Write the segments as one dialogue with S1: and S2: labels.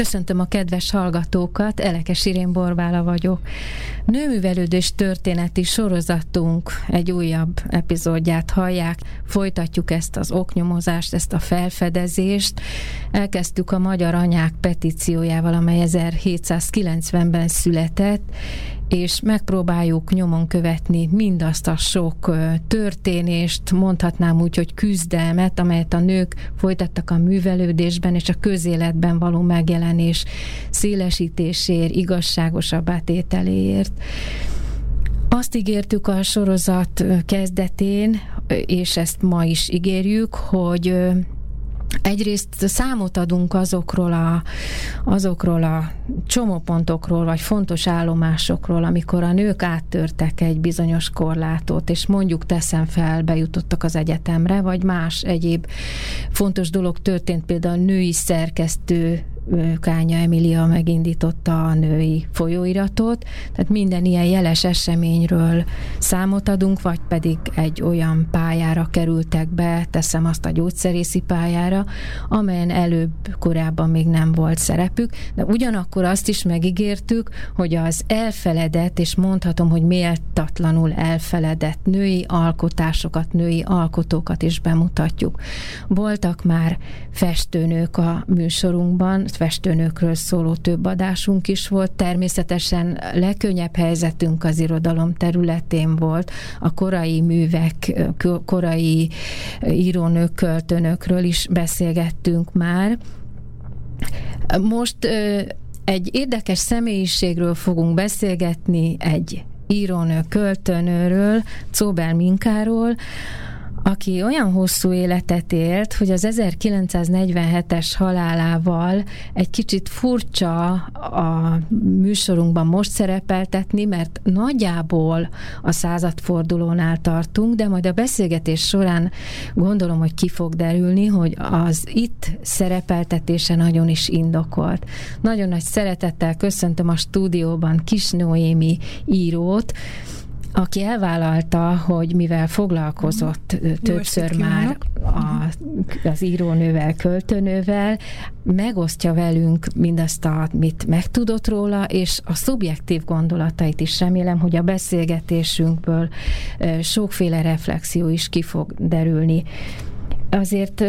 S1: Köszöntöm a kedves hallgatókat, Elekes Irén Borbála vagyok. Nőművelődés történeti sorozatunk egy újabb epizódját hallják. Folytatjuk ezt az oknyomozást, ezt a felfedezést. Elkezdtük a Magyar Anyák petíciójával, amely 1790-ben született, és megpróbáljuk nyomon követni mindazt a sok történést, mondhatnám úgy, hogy küzdelmet, amelyet a nők folytattak a művelődésben és a közéletben való megjelenés szélesítésért, igazságosabb átételéért. Azt ígértük a sorozat kezdetén, és ezt ma is ígérjük, hogy Egyrészt számot adunk azokról a, azokról a csomópontokról, vagy fontos állomásokról, amikor a nők áttörtek egy bizonyos korlátot, és mondjuk teszem fel, bejutottak az egyetemre, vagy más egyéb fontos dolog történt, például a női szerkesztő Kánya Emilia megindította a női folyóiratot, tehát minden ilyen jeles eseményről számot adunk, vagy pedig egy olyan pályára kerültek be, teszem azt a gyógyszerészi pályára, amelyen előbb korábban még nem volt szerepük, de ugyanakkor azt is megígértük, hogy az elfeledett, és mondhatom, hogy méltatlanul elfeledett női alkotásokat, női alkotókat is bemutatjuk. Voltak már festőnők a műsorunkban, festőnőkről szóló több adásunk is volt. Természetesen legkönnyebb helyzetünk az irodalom területén volt. A korai művek, korai írónők, költőnökről is beszélgettünk már. Most egy érdekes személyiségről fogunk beszélgetni, egy írónő, költőnőről, Czóber Minkáról, aki olyan hosszú életet élt, hogy az 1947-es halálával egy kicsit furcsa a műsorunkban most szerepeltetni, mert nagyjából a századfordulónál tartunk, de majd a beszélgetés során gondolom, hogy ki fog derülni, hogy az itt szerepeltetése nagyon is indokolt. Nagyon nagy szeretettel köszöntöm a stúdióban Kis Noémi írót, aki elvállalta, hogy mivel foglalkozott Jó többször már a, az írónővel, költőnővel, megosztja velünk mindazt, amit megtudott róla, és a szubjektív gondolatait is remélem, hogy a beszélgetésünkből sokféle reflexió is ki fog derülni. Azért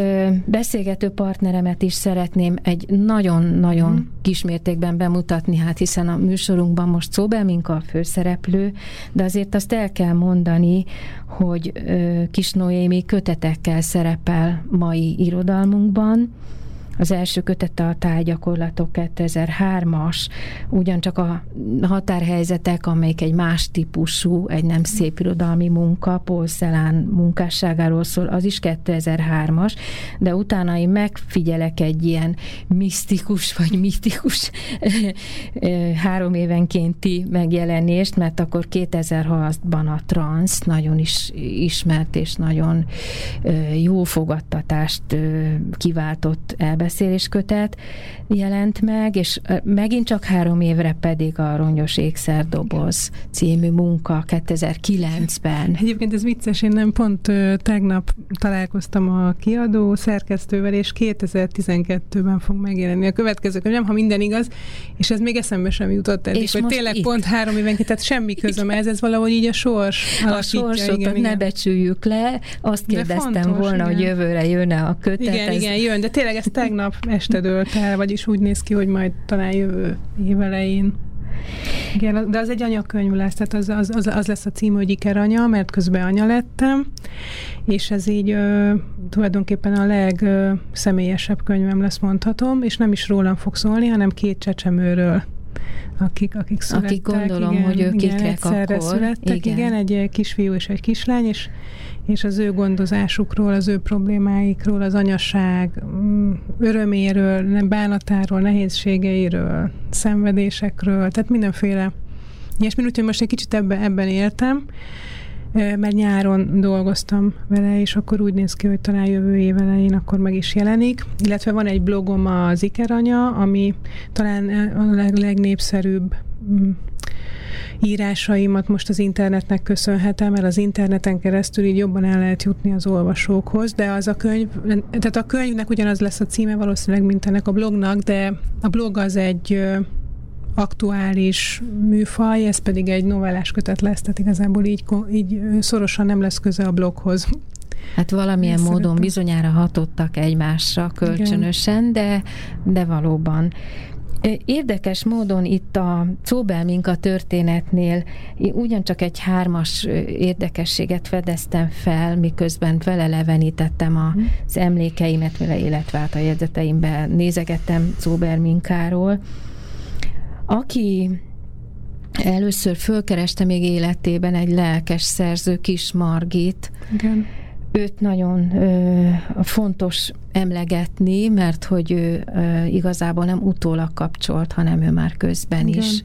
S1: beszélgető partneremet is szeretném egy nagyon-nagyon mm. kismértékben bemutatni, hát hiszen a műsorunkban most Szóbel Minka a főszereplő, de azért azt el kell mondani, hogy Kis Noémi kötetekkel szerepel mai irodalmunkban, az első kötete a tájgyakorlatok 2003-as, ugyancsak a határhelyzetek, amelyik egy más típusú, egy nem szép irodalmi munka, Celan munkásságáról szól, az is 2003-as, de utána én megfigyelek egy ilyen misztikus vagy mitikus három évenkénti megjelenést, mert akkor 2006-ban a trans nagyon is ismert és nagyon jó fogadtatást kiváltott elbeszélés, kötet jelent meg, és megint csak három évre pedig a Rongyos ékszerdoboz című munka 2009-ben.
S2: Egyébként ez vicces, én nem pont tegnap találkoztam a kiadó szerkesztővel, és 2012-ben fog megjelenni a következő könyvem, ha minden igaz, és ez még eszembe sem jutott eddig, és hogy tényleg itt. pont három évenként, tehát semmi közöm ez, ez valahogy így a sors
S1: A sorsot igen, igen. ne becsüljük le, azt kérdeztem fontos, volna, igen. hogy jövőre jönne a kötet.
S2: Igen, ez... igen, jön, de tényleg ez tegnap tegnap este dőlt el, vagyis úgy néz ki, hogy majd talán jövő év elején. Igen, de az egy anyakönyv lesz, tehát az, az, az, az lesz a cím, hogy Ikeranya, mert közben anya lettem, és ez így ö, tulajdonképpen a legszemélyesebb könyvem lesz, mondhatom, és nem is rólam fog szólni, hanem két csecsemőről. akik, akik születtek.
S1: Akik gondolom, igen, hogy ők
S2: igen, ikrek akkor. születtek, igen. igen, egy kisfiú és egy kislány, és, és az ő gondozásukról, az ő problémáikról, az anyaság mm, öröméről, bánatáról, nehézségeiről, szenvedésekről, tehát mindenféle ilyesmi, úgyhogy most egy kicsit ebben, ebben éltem, mert nyáron dolgoztam vele, és akkor úgy néz ki, hogy talán jövő év elején akkor meg is jelenik. Illetve van egy blogom az Ikeranya, ami talán a leg, legnépszerűbb mm, írásaimat most az internetnek köszönhetem, mert az interneten keresztül így jobban el lehet jutni az olvasókhoz, de az a könyv, tehát a könyvnek ugyanaz lesz a címe valószínűleg, mint ennek a blognak, de a blog az egy aktuális műfaj, ez pedig egy novellás kötet lesz, tehát igazából így, így szorosan nem lesz köze a bloghoz.
S1: Hát valamilyen Én módon szeretem. bizonyára hatottak egymásra kölcsönösen, de, de valóban. Érdekes módon itt a Cóbelminka történetnél ugyancsak egy hármas érdekességet fedeztem fel, miközben felelevenítettem az emlékeimet, illetve hát a jegyzeteimben nézegettem Cóbelminkáról. Aki először fölkereste még életében egy lelkes szerző, Kis Margit, Igen. Őt nagyon ö, fontos emlegetni, mert hogy ő ö, igazából nem utólag kapcsolt, hanem ő már közben Igen. is,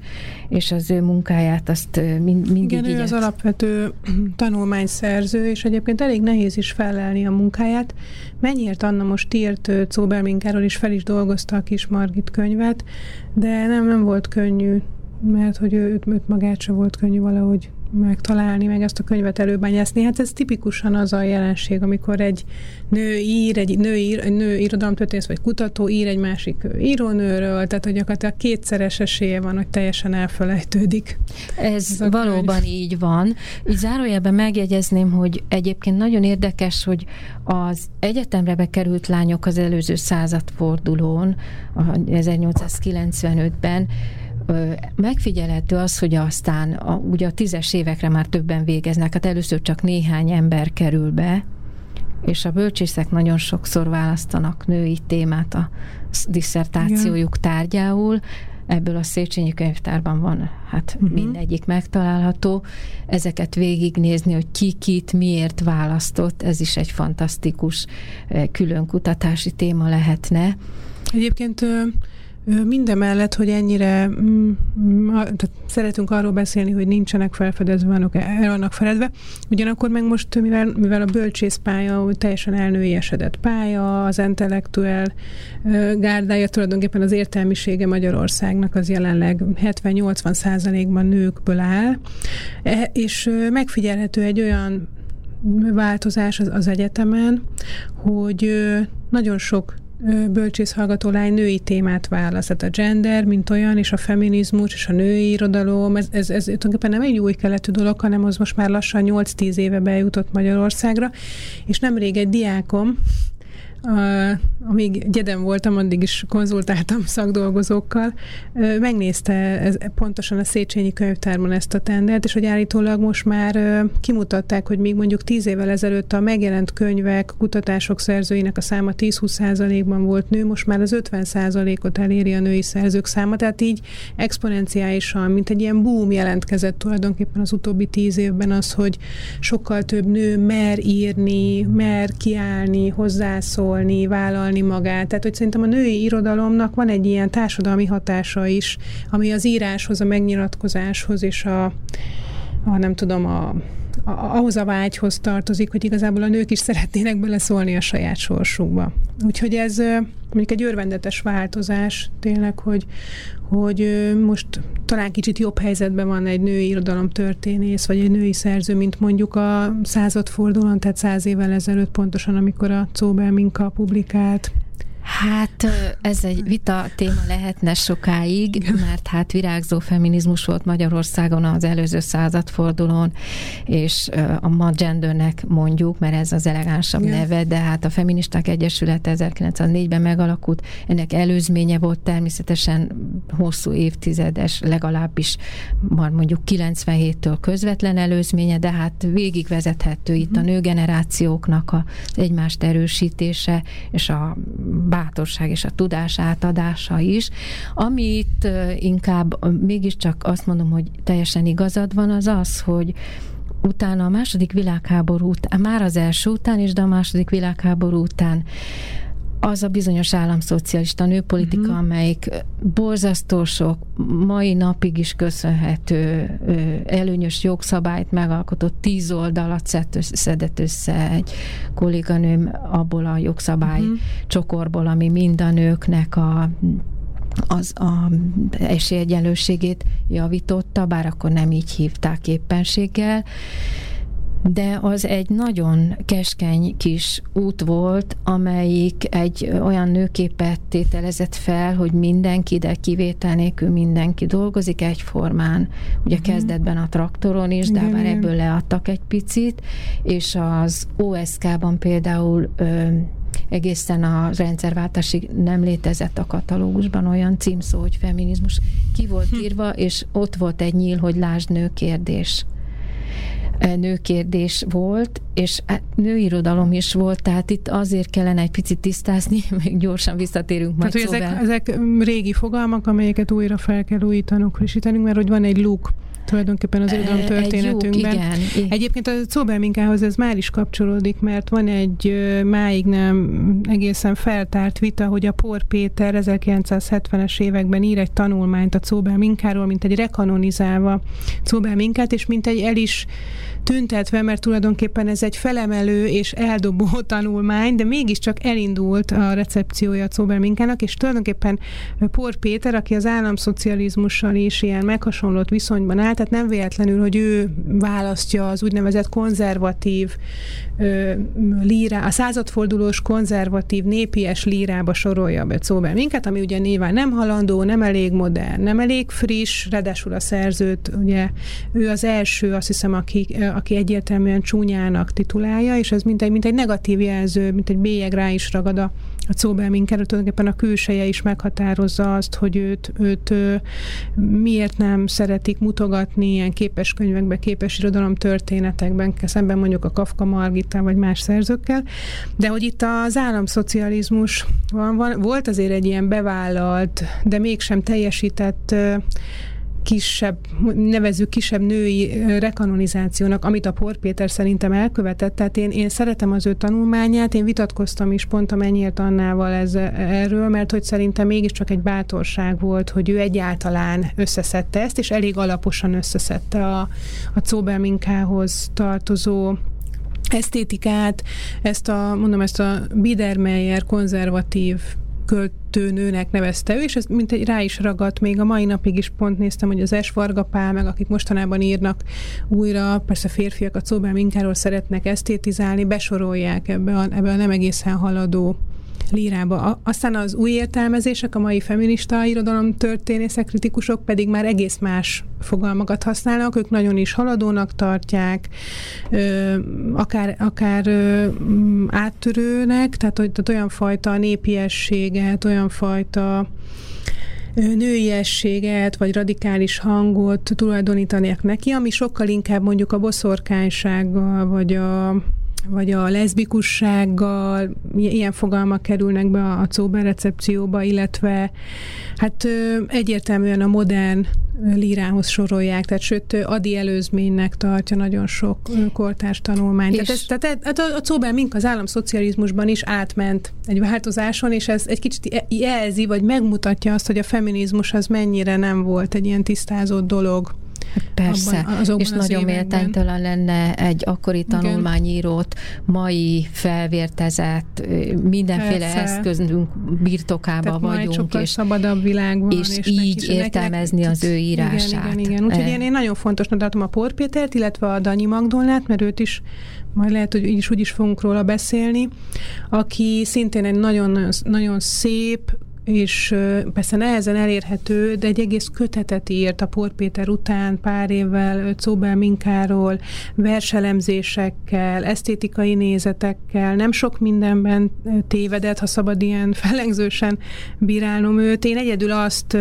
S1: és az ő munkáját azt mind, mindig
S2: Igen, igyet. ő az alapvető tanulmányszerző, és egyébként elég nehéz is felelni a munkáját. Mennyiért Anna most írt Cóberminkáról, is fel is dolgozta a kis Margit könyvet, de nem, nem volt könnyű, mert hogy őt, őt magát sem volt könnyű valahogy megtalálni, meg ezt a könyvet előbányászni. Hát ez tipikusan az a jelenség, amikor egy nő ír, egy nő, ír, egy nő irodalomtörténész vagy kutató ír egy másik írónőről, tehát hogy gyakorlatilag kétszeres esélye van, hogy teljesen elfelejtődik.
S1: Ez, ez valóban könyv. így van. Így zárójelben megjegyezném, hogy egyébként nagyon érdekes, hogy az egyetemre bekerült lányok az előző századfordulón, 1895-ben megfigyelhető az, hogy aztán a, ugye a tízes évekre már többen végeznek, hát először csak néhány ember kerül be, és a bölcsészek nagyon sokszor választanak női témát a diszertációjuk tárgyául, ebből a Széchenyi könyvtárban van, hát uh-huh. mindegyik megtalálható. Ezeket végignézni, hogy ki kit miért választott, ez is egy fantasztikus külön kutatási téma lehetne.
S2: Egyébként Mindemellett, hogy ennyire mm, mm tehát szeretünk arról beszélni, hogy nincsenek felfedezve, vannak, el vannak feledve, ugyanakkor meg most, mivel, mivel a bölcsészpálya teljesen elnőiesedett pálya, az intellektuel gárdája, tulajdonképpen az értelmisége Magyarországnak az jelenleg 70-80 százalékban nőkből áll, e, és megfigyelhető egy olyan változás az, az egyetemen, hogy nagyon sok bölcsész hallgató lány női témát választ. Tehát a gender, mint olyan, és a feminizmus, és a női irodalom, ez, ez, ez tulajdonképpen nem egy új keletű dolog, hanem az most már lassan 8-10 éve bejutott Magyarországra, és nemrég egy diákom, amíg gyedem voltam, addig is konzultáltam szakdolgozókkal, megnézte ez, pontosan a Széchenyi könyvtárban ezt a tendert, és hogy állítólag most már kimutatták, hogy még mondjuk tíz évvel ezelőtt a megjelent könyvek, kutatások szerzőinek a száma 10-20 százalékban volt nő, most már az 50 százalékot eléri a női szerzők száma, tehát így exponenciálisan, mint egy ilyen boom jelentkezett tulajdonképpen az utóbbi tíz évben az, hogy sokkal több nő mer írni, mer kiállni, hozzászól, gyakorolni, vállalni magát. Tehát, hogy szerintem a női irodalomnak van egy ilyen társadalmi hatása is, ami az íráshoz, a megnyilatkozáshoz és a, a nem tudom, a, a, ahhoz a vágyhoz tartozik, hogy igazából a nők is szeretnének beleszólni a saját sorsukba. Úgyhogy ez mondjuk egy örvendetes változás tényleg, hogy, hogy most talán kicsit jobb helyzetben van egy női irodalom történész, vagy egy női szerző, mint mondjuk a századfordulón, tehát száz évvel ezelőtt pontosan, amikor a Czóbel Minka publikált.
S1: Hát ez egy vita téma lehetne sokáig, mert hát virágzó feminizmus volt Magyarországon az előző századfordulón, és a ma gendernek mondjuk, mert ez az elegánsabb Igen. neve, de hát a Feministák Egyesülete 1904-ben megalakult, ennek előzménye volt természetesen hosszú évtizedes, legalábbis már mondjuk 97-től közvetlen előzménye, de hát végigvezethető itt a mhm. nőgenerációknak a egymást erősítése, és a bátorság és a tudás átadása is. Amit inkább mégiscsak azt mondom, hogy teljesen igazad van, az az, hogy utána a második világháború után, már az első után is, de a második világháború után az a bizonyos államszocialista nőpolitika, uh-huh. amelyik borzasztó sok, mai napig is köszönhető előnyös jogszabályt megalkotott, tíz oldalat szedett össze egy kolléganőm abból a jogszabály uh-huh. csokorból, ami mind a nőknek a az a esélyegyenlőségét javította, bár akkor nem így hívták éppenséggel, de az egy nagyon keskeny kis út volt, amelyik egy olyan nőképet tételezett fel, hogy mindenki, de kivétel nélkül mindenki dolgozik egyformán. Ugye uh-huh. kezdetben a traktoron is, de már ebből leadtak egy picit, és az OSK-ban például ö, egészen a rendszerváltásig nem létezett a katalógusban olyan címszó, hogy feminizmus ki volt hm. írva, és ott volt egy nyíl, hogy lásd nő kérdés nőkérdés volt, és hát nőirodalom is volt, tehát itt azért kellene egy picit tisztázni, még gyorsan visszatérünk majd
S2: tehát, hogy ezek, ezek régi fogalmak, amelyeket újra fel kell újítanunk, frissítenünk, mert hogy van egy luk tulajdonképpen az irodalom történetünkben. Igen. Egyébként a Szóbelminkához ez már is kapcsolódik, mert van egy máig nem egészen feltárt vita, hogy a Por Péter 1970-es években ír egy tanulmányt a Szóbelminkáról, mint egy rekanonizálva Szóbelminkát, és mint egy el is tüntetve, mert tulajdonképpen ez egy felemelő és eldobó tanulmány, de mégiscsak elindult a recepciója a Minkának, és tulajdonképpen Por Péter, aki az államszocializmussal is ilyen meghasonlott viszonyban áll, tehát nem véletlenül, hogy ő választja az úgynevezett konzervatív ö, lírá, a századfordulós konzervatív népies lírába sorolja be Szóbel minket, ami ugye nyilván nem halandó, nem elég modern, nem elég friss, ráadásul a szerzőt, ugye ő az első, azt hiszem, aki, aki egyértelműen csúnyának titulálja, és ez mint egy, mint egy negatív jelző, mint egy bélyeg rá is ragad a, a Szóbelminkerről tulajdonképpen a külseje is meghatározza azt, hogy őt, őt miért nem szeretik mutogatni ilyen képes könyvekben, képes irodalom történetekben, szemben mondjuk a Kafka Margitta vagy más szerzőkkel, de hogy itt az államszocializmus van, van, volt azért egy ilyen bevállalt, de mégsem teljesített kisebb, nevezük kisebb női rekanonizációnak, amit a Por Péter szerintem elkövetett. Tehát én, én szeretem az ő tanulmányát, én vitatkoztam is pont a Mennyért Annával ez, erről, mert hogy szerintem mégiscsak egy bátorság volt, hogy ő egyáltalán összeszedte ezt, és elég alaposan összeszedte a, a Cóbelminkához tartozó esztétikát, ezt a, mondom, ezt a Biedermeier konzervatív költőnőnek nevezte ő, és ez mint egy rá is ragadt, még a mai napig is pont néztem, hogy az S. Varga meg akik mostanában írnak újra, persze férfiak a Czóbel Minkáról szeretnek esztétizálni, besorolják ebbe a, ebbe a nem egészen haladó lírába. Aztán az új értelmezések, a mai feminista irodalom történészek, kritikusok pedig már egész más fogalmakat használnak, ők nagyon is haladónak tartják, akár, akár áttörőnek, tehát, tehát olyan fajta népiességet, olyan fajta nőiességet, vagy radikális hangot tulajdonítanék neki, ami sokkal inkább mondjuk a boszorkánysággal, vagy a vagy a leszbikussággal, ilyen fogalmak kerülnek be a Cóber recepcióba, illetve hát egyértelműen a modern lírához sorolják, tehát sőt Adi előzménynek tartja nagyon sok kortárs tanulmány. És tehát, ez, tehát hát a, a Cóber mink az államszocializmusban is átment egy változáson, és ez egy kicsit jelzi, vagy megmutatja azt, hogy a feminizmus az mennyire nem volt egy ilyen tisztázott dolog
S1: Persze, abban, és nagyon méltánytalan lenne egy akkori tanulmányírót mai felvértezett, mindenféle Persze. eszközünk birtokába Tehát vagyunk.
S2: és szabadabb világban.
S1: És, és így neki, értelmezni neki, az ő írását.
S2: Igen, igen, igen. Úgyhogy e... én, én nagyon fontosnak tartom a Pétert, illetve a Danyi Magdolnát, mert őt is majd lehet, hogy így is úgy is fogunk róla beszélni, aki szintén egy nagyon, nagyon szép, és persze nehezen elérhető, de egy egész kötetet írt a Por Péter után pár évvel Czóbel Minkáról, verselemzésekkel, esztétikai nézetekkel, nem sok mindenben tévedett, ha szabad ilyen fellengzősen bírálnom őt. Én egyedül azt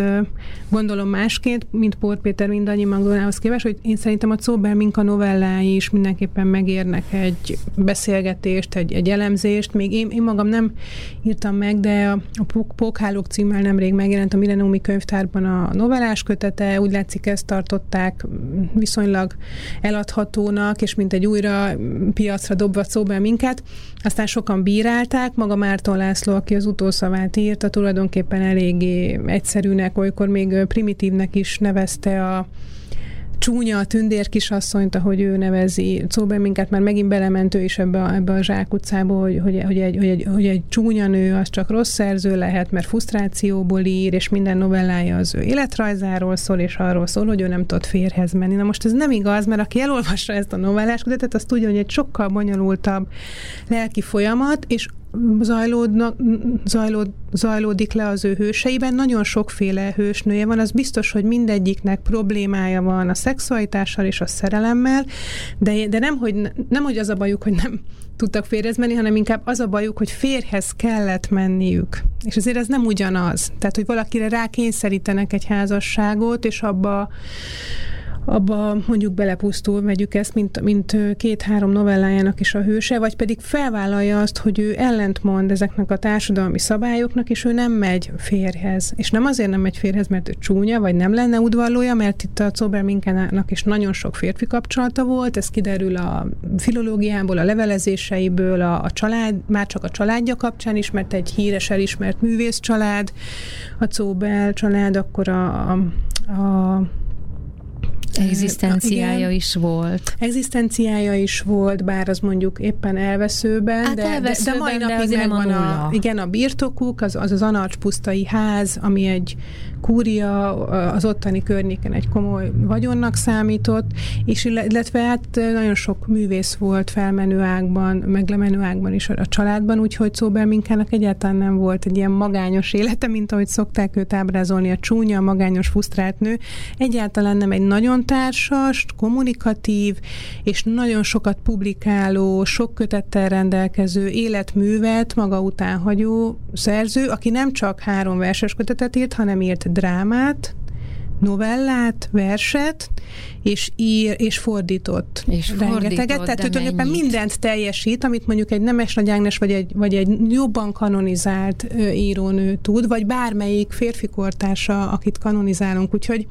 S2: gondolom másként, mint Por Péter mindannyi Magdonához képest, hogy én szerintem a Czóbel Minka novellái is mindenképpen megérnek egy beszélgetést, egy, egy elemzést. Még én, én magam nem írtam meg, de a, a Pókhálók címmel nemrég megjelent a Millenniumi könyvtárban a novellás kötete, úgy látszik ezt tartották viszonylag eladhatónak, és mint egy újra piacra dobva szóba minket. Aztán sokan bírálták, maga Márton László, aki az utószavát írta, tulajdonképpen eléggé egyszerűnek, olykor még primitívnek is nevezte a csúnya a tündér kisasszonyt, ahogy ő nevezi. Szóban minket már megint belementő is ebbe a, ebbe a zsákutcába, hogy, hogy, hogy, egy, hogy, egy, hogy egy csúnya nő az csak rossz szerző lehet, mert frusztrációból ír, és minden novellája az ő életrajzáról szól, és arról szól, hogy ő nem tud férhez menni. Na most ez nem igaz, mert aki elolvassa ezt a novellás kötetet, az tudja, hogy egy sokkal bonyolultabb lelki folyamat, és zajlódnak, zajlód, zajlódik le az ő hőseiben. Nagyon sokféle hősnője van, az biztos, hogy mindegyiknek problémája van a szexualitással és a szerelemmel, de, de nem, hogy, nem, hogy az a bajuk, hogy nem tudtak férhez menni, hanem inkább az a bajuk, hogy férhez kellett menniük. És azért ez nem ugyanaz. Tehát, hogy valakire rákényszerítenek egy házasságot, és abba abba mondjuk belepusztul, vegyük ezt, mint, mint két-három novellájának is a hőse, vagy pedig felvállalja azt, hogy ő ellentmond ezeknek a társadalmi szabályoknak, és ő nem megy férhez. És nem azért nem megy férhez, mert ő csúnya, vagy nem lenne udvarlója, mert itt a Zoberminkának is nagyon sok férfi kapcsolata volt, ez kiderül a filológiából, a levelezéseiből, a, a család, már csak a családja kapcsán is, mert egy híres, elismert művész család, a Czóbel család, akkor a, a, a
S1: Egzisztenciája is volt.
S2: Egzisztenciája is volt, bár az mondjuk éppen elveszőben,
S1: hát
S2: de,
S1: elveszőben,
S2: de, de mai
S1: napig megvan
S2: a, a, igen, a birtokuk, az az, az Anarcs pusztai ház, ami egy kúria, az ottani környéken egy komoly vagyonnak számított, és illetve hát nagyon sok művész volt felmenő ágban, meg lemenő ágban is a családban, úgyhogy Szóbel Minkának egyáltalán nem volt egy ilyen magányos élete, mint ahogy szokták őt ábrázolni, a csúnya, magányos, fusztrált nő. Egyáltalán nem egy nagyon társas, kommunikatív, és nagyon sokat publikáló, sok kötettel rendelkező életművet maga után hagyó szerző, aki nem csak három verses kötetet írt, hanem írt drámát, novellát, verset, és ír, és fordított.
S1: És rengeteget.
S2: Tehát tulajdonképpen mindent teljesít, amit mondjuk egy Nemes Nagy Ágnes, vagy egy, vagy egy jobban kanonizált írónő tud, vagy bármelyik férfi kortársa, akit kanonizálunk. Úgyhogy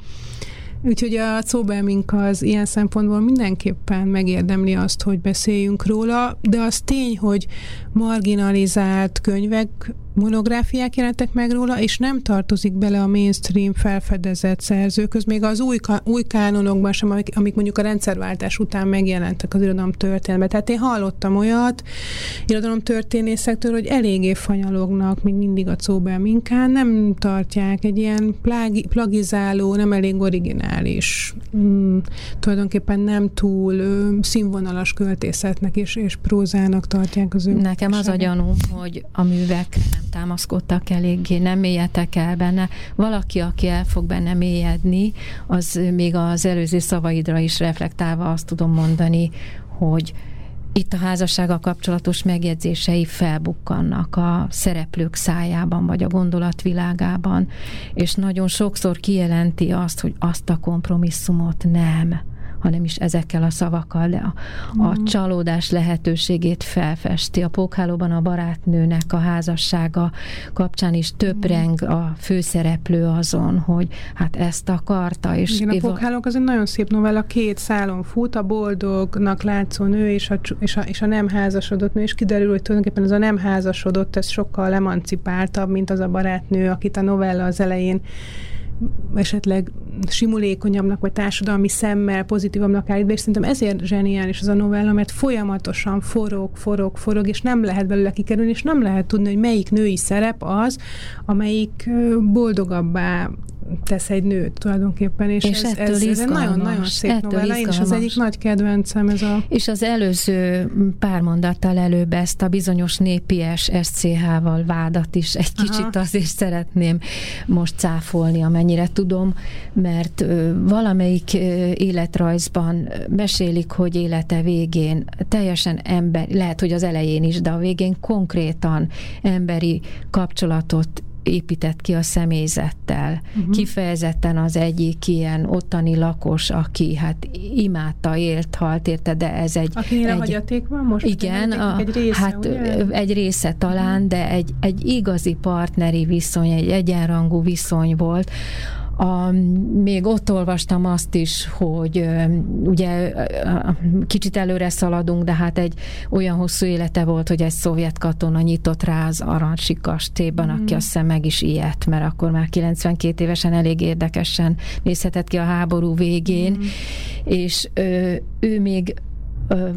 S2: Úgyhogy a Czóbelmink az ilyen szempontból mindenképpen megérdemli azt, hogy beszéljünk róla, de az tény, hogy marginalizált könyvek monográfiák jelentek meg róla, és nem tartozik bele a mainstream felfedezett szerzőköz, még az új, új kánonokban sem, amik, amik mondjuk a rendszerváltás után megjelentek az irodalom történetben. Tehát én hallottam olyat irodalom történészektől, hogy eléggé fanyalognak még mindig a Czóbel Minkán, nem tartják egy ilyen plági, plagizáló, nem elég originális, mm, tulajdonképpen nem túl ö, színvonalas költészetnek és, és prózának tartják az ő.
S1: Nekem az a gyanúm, hogy a művek nem támaszkodtak eléggé, nem mélyedtek el benne. Valaki, aki el fog benne mélyedni, az még az előző szavaidra is reflektálva azt tudom mondani, hogy itt a házassággal kapcsolatos megjegyzései felbukkannak a szereplők szájában, vagy a gondolatvilágában, és nagyon sokszor kijelenti azt, hogy azt a kompromisszumot nem hanem is ezekkel a szavakkal, de a, a mm. csalódás lehetőségét felfesti. A pókhálóban a barátnőnek a házassága kapcsán is töpreng mm. a főszereplő azon, hogy hát ezt akarta. És
S2: Igen, a pókhálók az egy nagyon szép novella, két szálon fut, a boldognak látszó nő és a, és a, és a nem házasodott nő, és kiderül, hogy tulajdonképpen ez a nem házasodott, ez sokkal emancipáltabb, mint az a barátnő, akit a novella az elején esetleg simulékonyabbnak, vagy társadalmi szemmel pozitívabbnak állít be, és szerintem ezért zseniális az a novella, mert folyamatosan forog, forog, forog, és nem lehet belőle kikerülni, és nem lehet tudni, hogy melyik női szerep az, amelyik boldogabbá tesz egy nőt tulajdonképpen, és, és ez, ez, ez nagyon-nagyon szép ettől novella, én is az egyik nagy kedvencem ez a...
S1: És az előző pár mondattal előbb ezt a bizonyos népies SCH-val vádat is egy Aha. kicsit azért szeretném most cáfolni, amennyire tudom, mert valamelyik életrajzban mesélik, hogy élete végén teljesen ember, lehet, hogy az elején is, de a végén konkrétan emberi kapcsolatot épített ki a személyzettel. Uh-huh. Kifejezetten az egyik ilyen ottani lakos, aki hát imádta, élt, halt, érte, de ez egy...
S2: Akinél egy, hagyaték van most?
S1: Igen, a, egy része, hát ugye? egy része talán, uh-huh. de egy, egy igazi partneri viszony, egy egyenrangú viszony volt, a, még ott olvastam azt is, hogy ugye kicsit előre szaladunk, de hát egy olyan hosszú élete volt, hogy egy szovjet katona nyitott rá az Arancsi kastélyban, mm. aki azt hiszem meg is ilyet, mert akkor már 92 évesen elég érdekesen nézhetett ki a háború végén, mm. és ő, ő még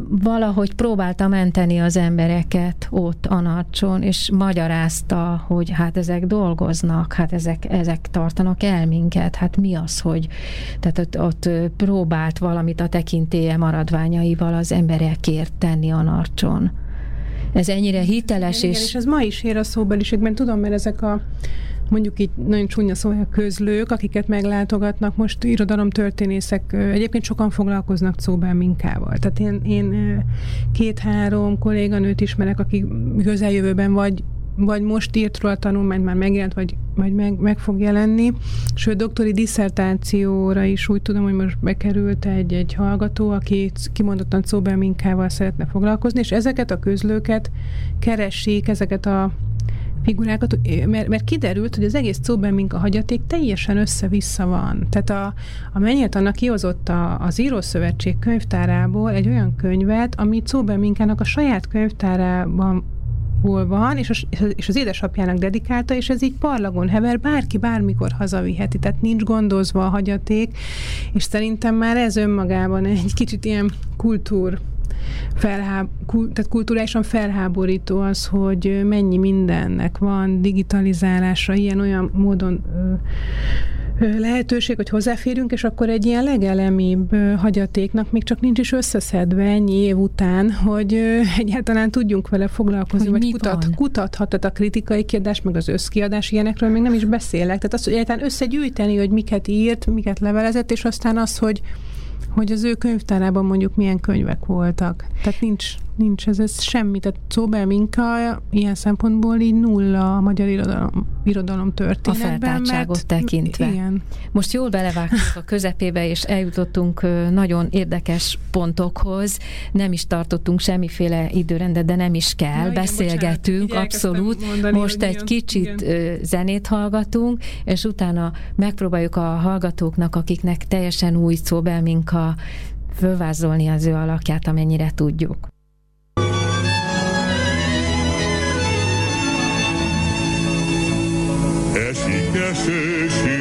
S1: valahogy próbálta menteni az embereket ott Anarcson, és magyarázta, hogy hát ezek dolgoznak, hát ezek, ezek tartanak el minket, hát mi az, hogy tehát ott, ott próbált valamit a tekintélye maradványaival az emberekért tenni Anarcson. Ez ennyire hiteles,
S2: igen,
S1: és...
S2: Igen, és ez ma is ér a szóbeliségben, tudom, mert ezek a mondjuk így nagyon csúnya szó, a közlők, akiket meglátogatnak, most irodalomtörténészek, egyébként sokan foglalkoznak Czóbel minkával. Tehát én, én két-három kolléganőt ismerek, akik közeljövőben vagy vagy most írt róla tanulmányt, már megjelent, vagy, vagy meg, meg fog jelenni. Sőt, doktori diszertációra is úgy tudom, hogy most bekerült egy, egy hallgató, aki kimondottan Czóbel minkával szeretne foglalkozni, és ezeket a közlőket keressék, ezeket a figurákat, mert, mert kiderült, hogy az egész Cóbenmink a hagyaték teljesen össze-vissza van. Tehát a, a mennyit annak kihozott a, az Írószövetség könyvtárából egy olyan könyvet, ami Cóbenminkának a saját könyvtárában hol van, és, a, és az édesapjának dedikálta, és ez így parlagon hever, bárki bármikor hazaviheti, tehát nincs gondozva a hagyaték, és szerintem már ez önmagában egy kicsit ilyen kultúr felháb, kul, tehát kulturálisan felháborító az, hogy mennyi mindennek van digitalizálásra, ilyen-olyan módon lehetőség, hogy hozzáférünk, és akkor egy ilyen legelemibb hagyatéknak még csak nincs is összeszedve ennyi év után, hogy egyáltalán tudjunk vele foglalkozni, hogy vagy kutat, kutathat a kritikai kiadás, meg az összkiadás, ilyenekről még nem is beszélek. Tehát az, hogy egyáltalán összegyűjteni, hogy miket írt, miket levelezett, és aztán az, hogy hogy az ő könyvtárában mondjuk milyen könyvek voltak. Tehát nincs, nincs ez, ez semmi. Tehát Czóbel Minka ilyen szempontból így nulla a magyar irodalom, irodalom történetben.
S1: A feltártságot mert, tekintve.
S2: Igen.
S1: Most jól belevágtunk a közepébe, és eljutottunk nagyon érdekes pontokhoz. Nem is tartottunk semmiféle időrendet, de nem is kell. Ja, Beszélgetünk, igen, abszolút. Mondani, Most egy kicsit igen. zenét hallgatunk, és utána megpróbáljuk a hallgatóknak, akiknek teljesen új Czóbel Minka fölvázolni az ő alakját, amennyire tudjuk. Esik eső sűrű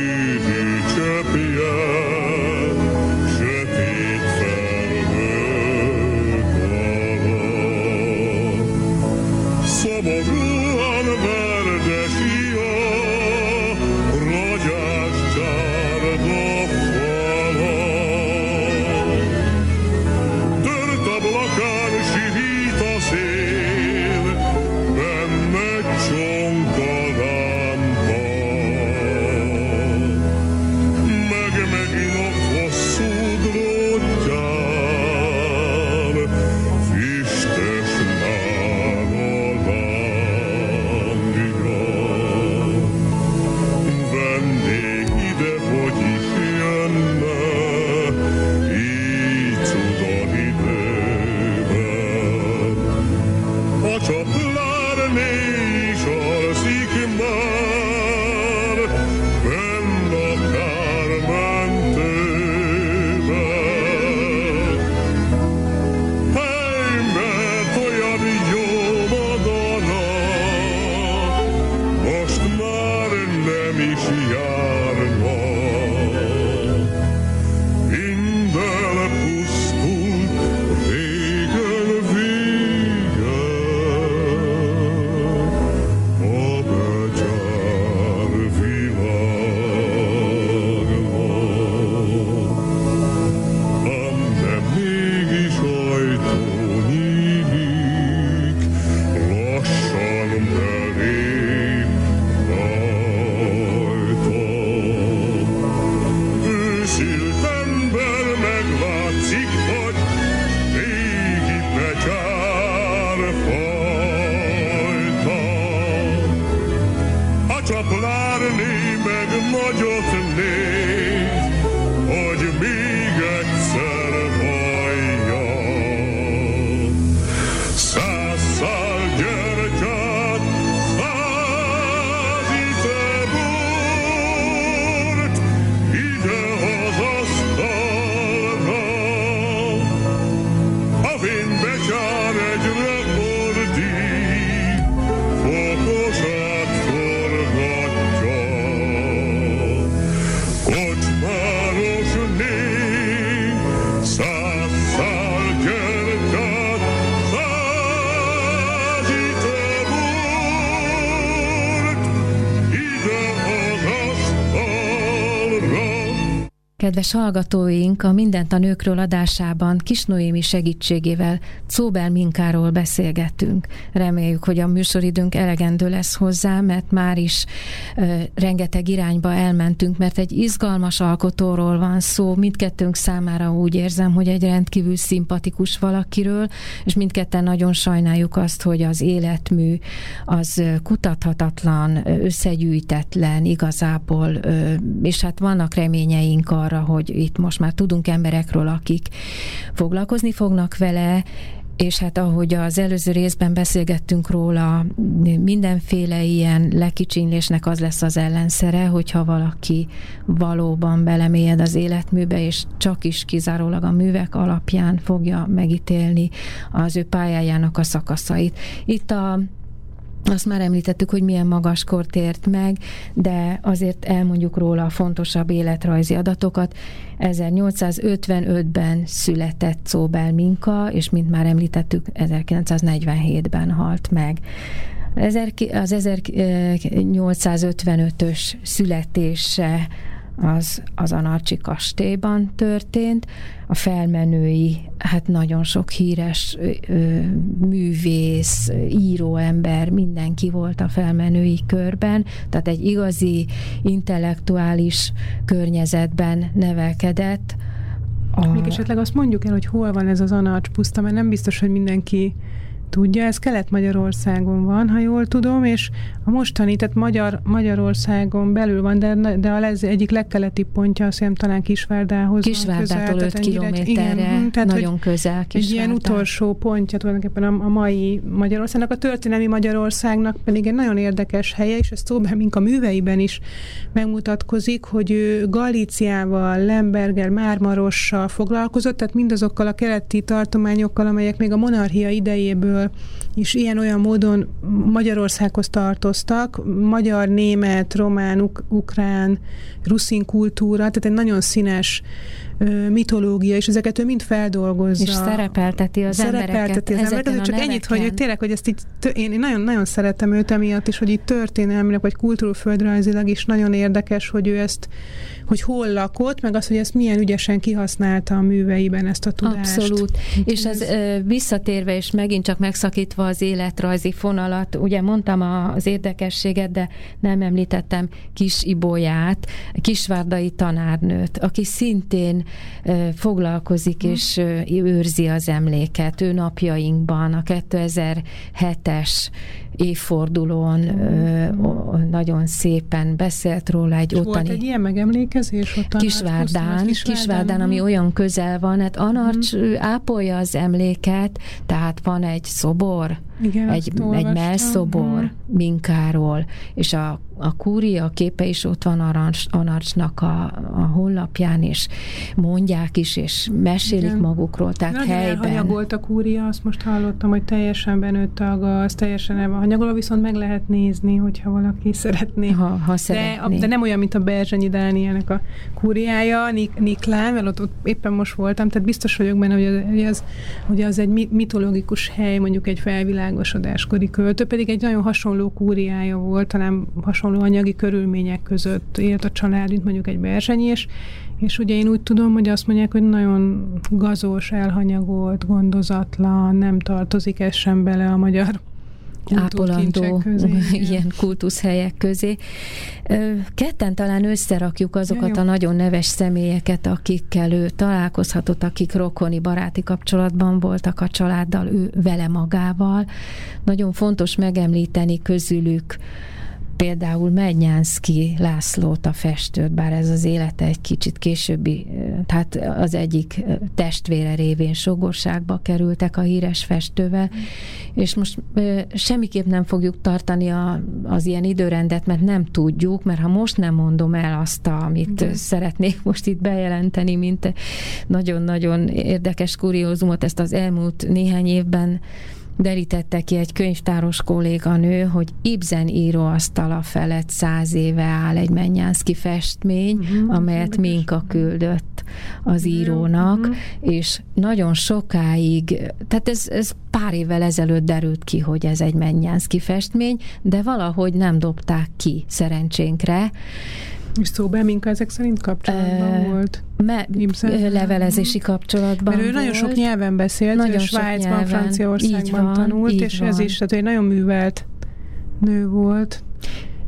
S1: Kedves hallgatóink, a Mindent a nőkről adásában Kis Noémi segítségével Cóbel Minkáról beszélgettünk. Reméljük, hogy a műsoridőnk elegendő lesz hozzá, mert már is ö, rengeteg irányba elmentünk, mert egy izgalmas alkotóról van szó. Mindkettőnk számára úgy érzem, hogy egy rendkívül szimpatikus valakiről, és mindketten nagyon sajnáljuk azt, hogy az életmű az kutathatatlan, összegyűjtetlen igazából, ö, és hát vannak reményeink arra, hogy itt most már tudunk emberekről, akik foglalkozni fognak vele, és hát ahogy az előző részben beszélgettünk róla, mindenféle ilyen lekicsinlésnek az lesz az ellenszere, hogyha valaki valóban belemélyed az életműbe, és csak is kizárólag a művek alapján fogja megítélni az ő pályájának a szakaszait. Itt a azt már említettük, hogy milyen magas kort ért meg, de azért elmondjuk róla a fontosabb életrajzi adatokat. 1855-ben született Szóbel Minka, és mint már említettük, 1947-ben halt meg. Az 1855-ös születése az, az Anarcsi kastélyban történt. A felmenői, hát nagyon sok híres ö, művész, íróember, mindenki volt a felmenői körben, tehát egy igazi intellektuális környezetben nevelkedett.
S2: A... Még esetleg azt mondjuk el, hogy hol van ez az Anarcs puszta, mert nem biztos, hogy mindenki tudja, ez Kelet-Magyarországon van, ha jól tudom, és a mostani, tehát Magyar, Magyarországon belül van, de, de a lez, egyik legkeleti pontja azt hiszem talán Kisvárdához
S1: Kisvárdától 5 kilométerre, igen, tehát, nagyon közel
S2: Kisvárda. Egy ilyen utolsó pontja tulajdonképpen a, a mai Magyarországnak, a történelmi Magyarországnak pedig egy nagyon érdekes helye, és ez szóban mink a műveiben is megmutatkozik, hogy ő Galíciával, Lemberger, Mármarossal foglalkozott, tehát mindazokkal a keleti tartományokkal, amelyek még a monarchia idejéből dela és ilyen-olyan módon Magyarországhoz tartoztak, magyar, német, román, uk- ukrán, ruszin kultúra, tehát egy nagyon színes mitológia, és ezeket ő mind feldolgozza.
S1: És szerepelteti az
S2: szerepelteti
S1: embereket.
S2: Az embereket csak ennyit, hogy, hogy tényleg, hogy ezt így, én nagyon, nagyon szeretem őt emiatt is, hogy itt történelmileg, vagy kultúrföldrajzilag is nagyon érdekes, hogy ő ezt, hogy hol lakott, meg az, hogy ezt milyen ügyesen kihasználta a műveiben ezt a tudást.
S1: Abszolút. És ez... visszatérve, és megint csak megszakítva az életrajzi fonalat, ugye mondtam az érdekességet, de nem említettem Kis Ibolyát, kisvárdai tanárnőt, aki szintén foglalkozik és őrzi az emléket. Ő napjainkban a 2007-es évfordulón mm. nagyon szépen beszélt róla egy
S2: és
S1: ottani...
S2: Volt egy ilyen megemlékezés ott
S1: Kisvárdán, Kisvárdán, Kisvárdán, ami olyan közel van, hát Anarcs mm. ápolja az emléket, tehát van egy szobor,
S2: Igen,
S1: egy, egy melszobor mm. Minkáról, és a a kúria képe is ott van Arancs, Anarcsnak a, a honlapján, és mondják is, és mesélik Igen. magukról, tehát
S2: Nagyon
S1: helyben.
S2: elhanyagolt a kúria, azt most hallottam, hogy teljesen benőtt a gaz, teljesen el van hanyagolva, viszont meg lehet nézni, hogyha valaki szeretné.
S1: Ha, ha szeretné.
S2: De, de nem olyan, mint a Berzsenyi Dánielnek a kúriája, Nik, Niklán, mert ott, ott éppen most voltam, tehát biztos vagyok benne, hogy az, hogy az, hogy az egy mitológikus hely, mondjuk egy felvilágosodáskori költő, pedig egy nagyon hasonló kúriája volt, talán hasonló anyagi körülmények között élt a család, mint mondjuk egy Berzsenyi, és, és ugye én úgy tudom, hogy azt mondják, hogy nagyon gazos, elhanyagolt, gondozatlan, nem tartozik ez sem bele a magyar
S1: ápolandó ilyen kultuszhelyek közé. Ketten talán összerakjuk azokat ja, a nagyon neves személyeket, akikkel ő találkozhatott, akik rokoni, baráti kapcsolatban voltak a családdal, ő vele magával. Nagyon fontos megemlíteni közülük például Mednyánszki Lászlót a festőt, bár ez az élete egy kicsit későbbi, tehát az egyik testvére révén sogorságba kerültek a híres festővel, és most semmiképp nem fogjuk tartani a, az ilyen időrendet, mert nem tudjuk, mert ha most nem mondom el azt, amit Igen. szeretnék most itt bejelenteni, mint nagyon-nagyon érdekes kuriózumot, ezt az elmúlt néhány évben derítette ki egy könyvtáros kolléganő, hogy Ibzen íróasztala felett száz éve áll egy Mennyánszki festmény, uh-huh, amelyet Minka küldött az írónak, uh-huh. és nagyon sokáig, tehát ez, ez pár évvel ezelőtt derült ki, hogy ez egy Mennyánszki festmény, de valahogy nem dobták ki szerencsénkre,
S2: és szóban Minka ezek szerint kapcsolatban uh, volt?
S1: Me, levelezési kapcsolatban
S2: Mert ő volt. nagyon sok nyelven beszélt, nagyon ő Svájcban, Franciaországban van, tanult, és van. ez is, tehát egy nagyon művelt nő volt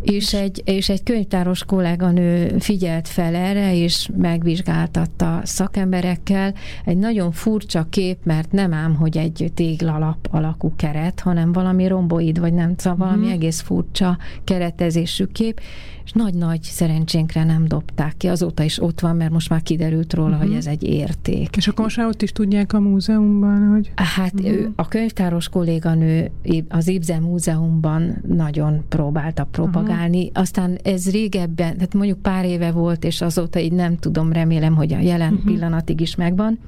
S1: és egy, és egy könyvtáros kolléganő figyelt fel erre, és megvizsgáltatta szakemberekkel. Egy nagyon furcsa kép, mert nem ám, hogy egy téglalap alakú keret, hanem valami romboid, vagy nem, szóval mm. valami egész furcsa keretezésű kép, és nagy-nagy szerencsénkre nem dobták ki. Azóta is ott van, mert most már kiderült róla, uh-huh. hogy ez egy érték.
S2: És akkor most már ott is tudják a múzeumban, hogy...
S1: Hát uh-huh. ő, a könyvtáros kolléganő az Ibze Múzeumban nagyon próbálta propagálni, uh-huh. aztán ez régebben, tehát mondjuk pár éve volt, és azóta így nem tudom, remélem, hogy a jelen uh-huh. pillanatig is megvan.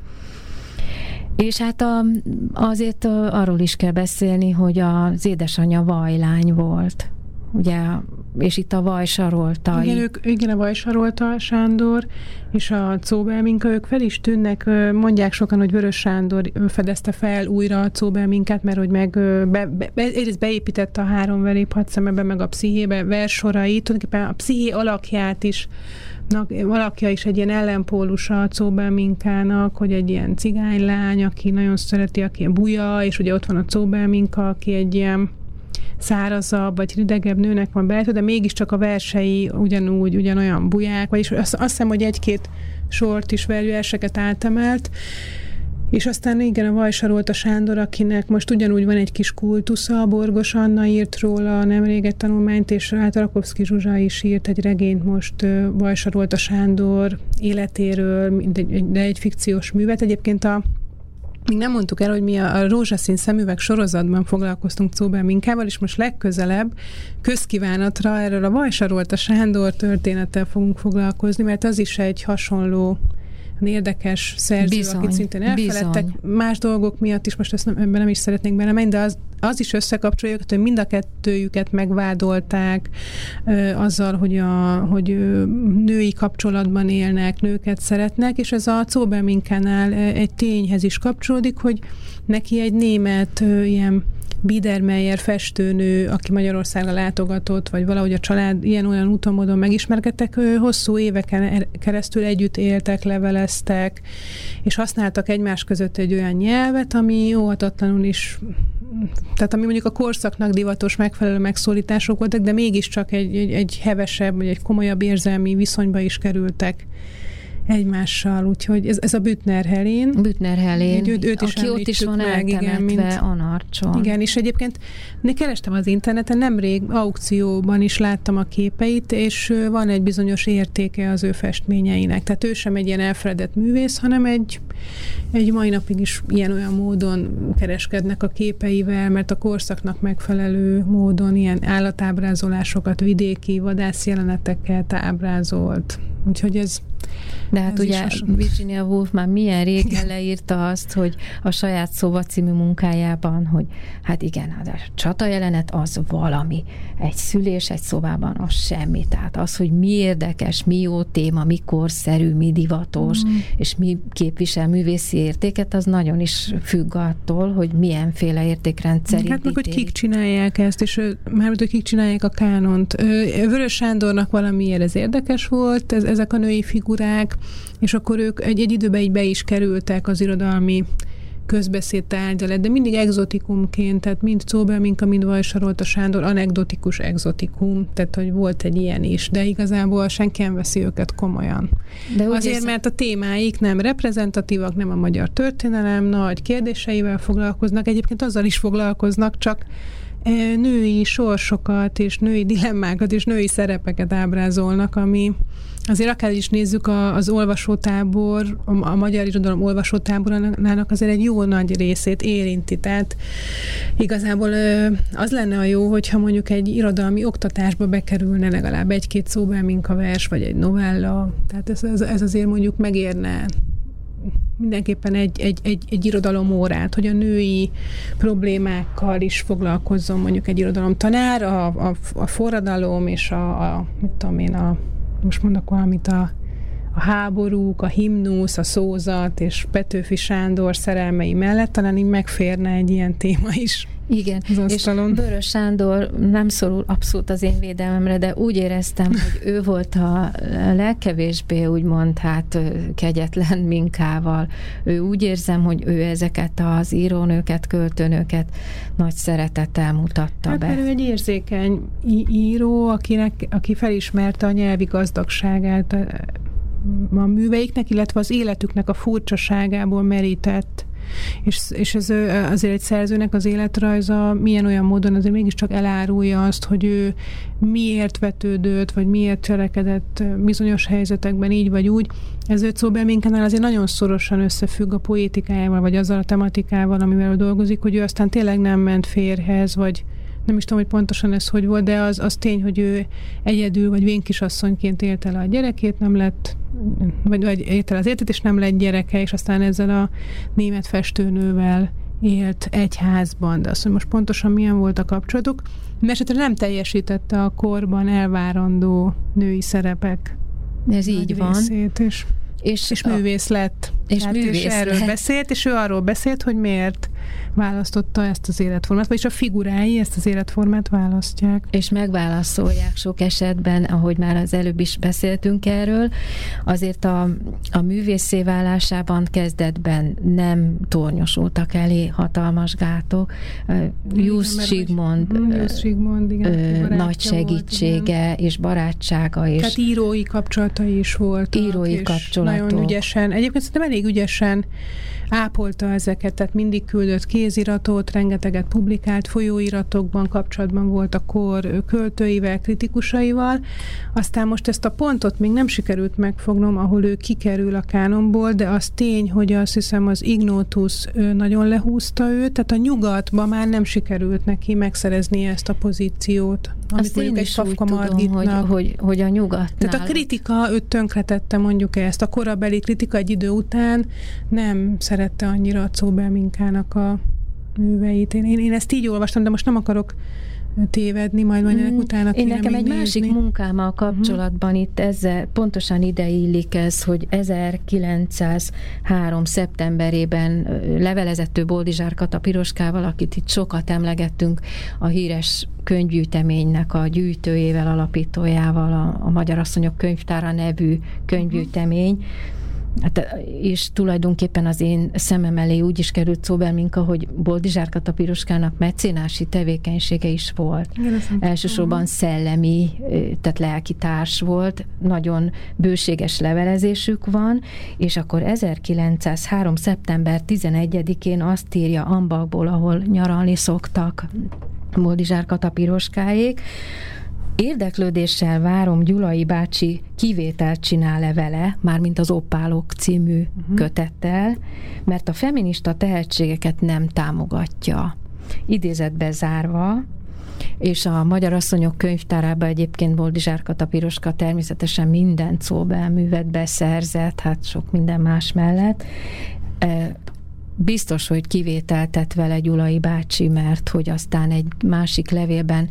S1: És hát a, azért arról is kell beszélni, hogy az édesanyja vajlány volt ugye, és itt a Vajsarolta.
S2: Igen, ők, igen, a Vajsarolta Sándor és a Cóbelminka, ők fel is tűnnek, mondják sokan, hogy Vörös Sándor fedezte fel újra a Cóbelminkát, mert hogy meg be, be, egyrészt beépítette a három verép hadszemebe, meg a pszichébe versorait, tulajdonképpen a psziché alakját is alakja is egy ilyen ellenpólusa a Cóbelminkának, hogy egy ilyen cigánylány, aki nagyon szereti, aki ilyen buja, és ugye ott van a Cóbelminka, aki egy ilyen szárazabb vagy ridegebb nőnek van belőle, de mégiscsak a versei ugyanúgy, ugyanolyan buják, vagyis azt, azt hiszem, hogy egy-két sort is verseket átemelt, és aztán igen, a Vajsarolt a Sándor, akinek most ugyanúgy van egy kis kultusza, a Borgos Anna írt róla nemrég egy tanulmányt, és hát Rakovszki Zsuzsa is írt egy regényt most Vajsarolt a Sándor életéről, de egy fikciós művet. Egyébként a még nem mondtuk el, hogy mi a, rózsaszín szemüveg sorozatban foglalkoztunk Cóbel Minkával, és most legközelebb közkívánatra erről a Vajsarolt a Sándor történettel fogunk foglalkozni, mert az is egy hasonló érdekes szerző, bizony, akit szintén elfeledtek bizony. más dolgok miatt is, most ezt nem, ebben nem is szeretnék belemenni, de az, az is összekapcsolja hogy mind a kettőjüket megvádolták ö, azzal, hogy, a, hogy ö, női kapcsolatban élnek, nőket szeretnek, és ez a Cóbelminkánál egy tényhez is kapcsolódik, hogy neki egy német ö, ilyen Biedermeyer festőnő, aki Magyarországra látogatott, vagy valahogy a család ilyen-olyan úton módon megismerkedtek, hosszú éveken er-, keresztül együtt éltek, leveleztek, és használtak egymás között egy olyan nyelvet, ami óhatatlanul is tehát ami mondjuk a korszaknak divatos megfelelő megszólítások voltak, de mégiscsak egy, egy, egy hevesebb, vagy egy komolyabb érzelmi viszonyba is kerültek egymással, úgyhogy ez, ez a Bütner Helén.
S1: Bütner Helén, őt, őt is aki ott is van meg, igen, mint, Anarcson.
S2: Igen, és egyébként én kerestem az interneten, nemrég aukcióban is láttam a képeit, és van egy bizonyos értéke az ő festményeinek. Tehát ő sem egy ilyen elfeledett művész, hanem egy, egy mai napig is ilyen-olyan módon kereskednek a képeivel, mert a korszaknak megfelelő módon ilyen állatábrázolásokat, vidéki vadászjeleneteket ábrázolt. Úgyhogy ez
S1: de hát Ez ugye Virginia Woolf már milyen régen leírta azt, hogy a saját szóva című munkájában, hogy hát igen, hát a csata jelenet az valami. Egy szülés egy szobában az semmi. Tehát az, hogy mi érdekes, mi jó téma, mi korszerű, mi divatos, mm. és mi képvisel művészi értéket, az nagyon is függ attól, hogy milyenféle értékrendszerű.
S2: Hát meg, hogy kik csinálják ezt, és mármint, hogy kik csinálják a kánont. Vörös Sándornak valamiért ez érdekes volt, ez, ezek a női figurák, és akkor ők egy, egy időben így be is kerültek az irodalmi közbeszéd tárgya lett, de mindig exotikumként, tehát mind Czóbel, Minka, mind a Sándor, anekdotikus exotikum, tehát hogy volt egy ilyen is, de igazából senki nem veszi őket komolyan. De Azért, ez... mert a témáik nem reprezentatívak, nem a magyar történelem, nagy kérdéseivel foglalkoznak, egyébként azzal is foglalkoznak, csak női sorsokat és női dilemmákat és női szerepeket ábrázolnak, ami azért akár is nézzük a, az olvasótábor, a, a magyar irodalom olvasótáborának azért egy jó nagy részét érinti. Tehát igazából az lenne a jó, hogyha mondjuk egy irodalmi oktatásba bekerülne legalább egy-két szóbelminka vers, vagy egy novella. Tehát ez, ez, ez azért mondjuk megérne mindenképpen egy, egy, egy, egy irodalom órát, hogy a női problémákkal is foglalkozzon mondjuk egy irodalom tanár, a, a, a forradalom és a, a, mit tudom én, a, most mondok valamit, a, a háborúk, a himnusz, a szózat és Petőfi Sándor szerelmei mellett talán így megférne egy ilyen téma is.
S1: Igen, és Börös Sándor nem szorul abszolút az én védelmemre, de úgy éreztem, hogy ő volt a legkevésbé úgymond hát kegyetlen minkával. Ő úgy érzem, hogy ő ezeket az írónőket, költőnőket nagy szeretettel mutatta
S2: hát,
S1: be.
S2: ő egy érzékeny író, akinek, aki felismerte a nyelvi gazdagságát a, műveiknek, illetve az életüknek a furcsaságából merített és, és ez azért egy szerzőnek az életrajza milyen olyan módon azért mégiscsak elárulja azt, hogy ő miért vetődött, vagy miért cselekedett bizonyos helyzetekben így vagy úgy. Ez öt szóbelménkenál azért nagyon szorosan összefügg a poétikájával, vagy azzal a tematikával, amivel ő dolgozik, hogy ő aztán tényleg nem ment férhez, vagy nem is tudom, hogy pontosan ez hogy volt, de az, az tény, hogy ő egyedül vagy vénkisasszonyként élte le a gyerekét, nem lett, vagy, vagy élte az életet, és nem lett gyereke, és aztán ezzel a német festőnővel élt egy házban, de azt, hogy most pontosan milyen volt a kapcsolatuk, mert nem teljesítette a korban elvárandó női szerepek
S1: ez így van.
S2: És, és, és művész lett.
S1: És, hát, művész
S2: és erről
S1: lett.
S2: beszélt, és ő arról beszélt, hogy miért választotta ezt az életformát, vagyis a figurái ezt az életformát választják.
S1: És megválaszolják sok esetben, ahogy már az előbb is beszéltünk erről, azért a, a művészé válásában kezdetben nem tornyosultak elé hatalmas gátok. Jusz Sigmond,
S2: Sigmond igen,
S1: nagy segítsége volt, és barátsága. És
S2: Tehát írói kapcsolatai is voltak.
S1: Írói kapcsolatok.
S2: Nagyon ügyesen. Egyébként szerintem elég ügyesen ápolta ezeket, tehát mindig küldött kéziratot, rengeteget publikált, folyóiratokban kapcsolatban volt a kor költőivel, kritikusaival. Aztán most ezt a pontot még nem sikerült megfognom, ahol ő kikerül a kánonból, de az tény, hogy azt hiszem az Ignotus nagyon lehúzta őt, tehát a nyugatban már nem sikerült neki megszerezni ezt a pozíciót.
S1: Azt én is úgy tudom, hogy, hogy, hogy a nyugat.
S2: Tehát a kritika őt tönkretette mondjuk ezt. A korabeli kritika egy idő után nem szerette annyira a Cóbelminkának a műveit. Én, én, én ezt így olvastam, de most nem akarok tévedni, majd majd ennek mm, utána
S1: Én nekem egy nézni. másik munkámmal mhm. kapcsolatban uh-huh. itt ezzel pontosan ide illik ez, hogy 1903. szeptemberében levelezett Boldizsár Kata Piroskával, akit itt sokat emlegettünk, a híres könyvgyűjteménynek a gyűjtőjével, alapítójával, a, a Magyar Asszonyok Könyvtára nevű könyvgyűjtemény, uh-huh Hát, és tulajdonképpen az én szemem elé úgy is került Szóbelminka, hogy Boldizsár Kata Piroskának mecénási tevékenysége is volt. Igen, Elsősorban szellemi, tehát lelki társ volt, nagyon bőséges levelezésük van, és akkor 1903. szeptember 11-én azt írja Ambakból, ahol nyaralni szoktak Boldizsár Kata Piroskáék, Érdeklődéssel várom Gyulai bácsi kivételt csinál-e vele, mármint az Oppálok című uh-huh. kötettel, mert a feminista tehetségeket nem támogatja. Idézetbe zárva, és a Magyar Asszonyok könyvtárában egyébként Boldizsár Kata Piroska természetesen minden szóbelművet beszerzett, hát sok minden más mellett biztos, hogy kivételtet vele Gyulai bácsi, mert hogy aztán egy másik levélben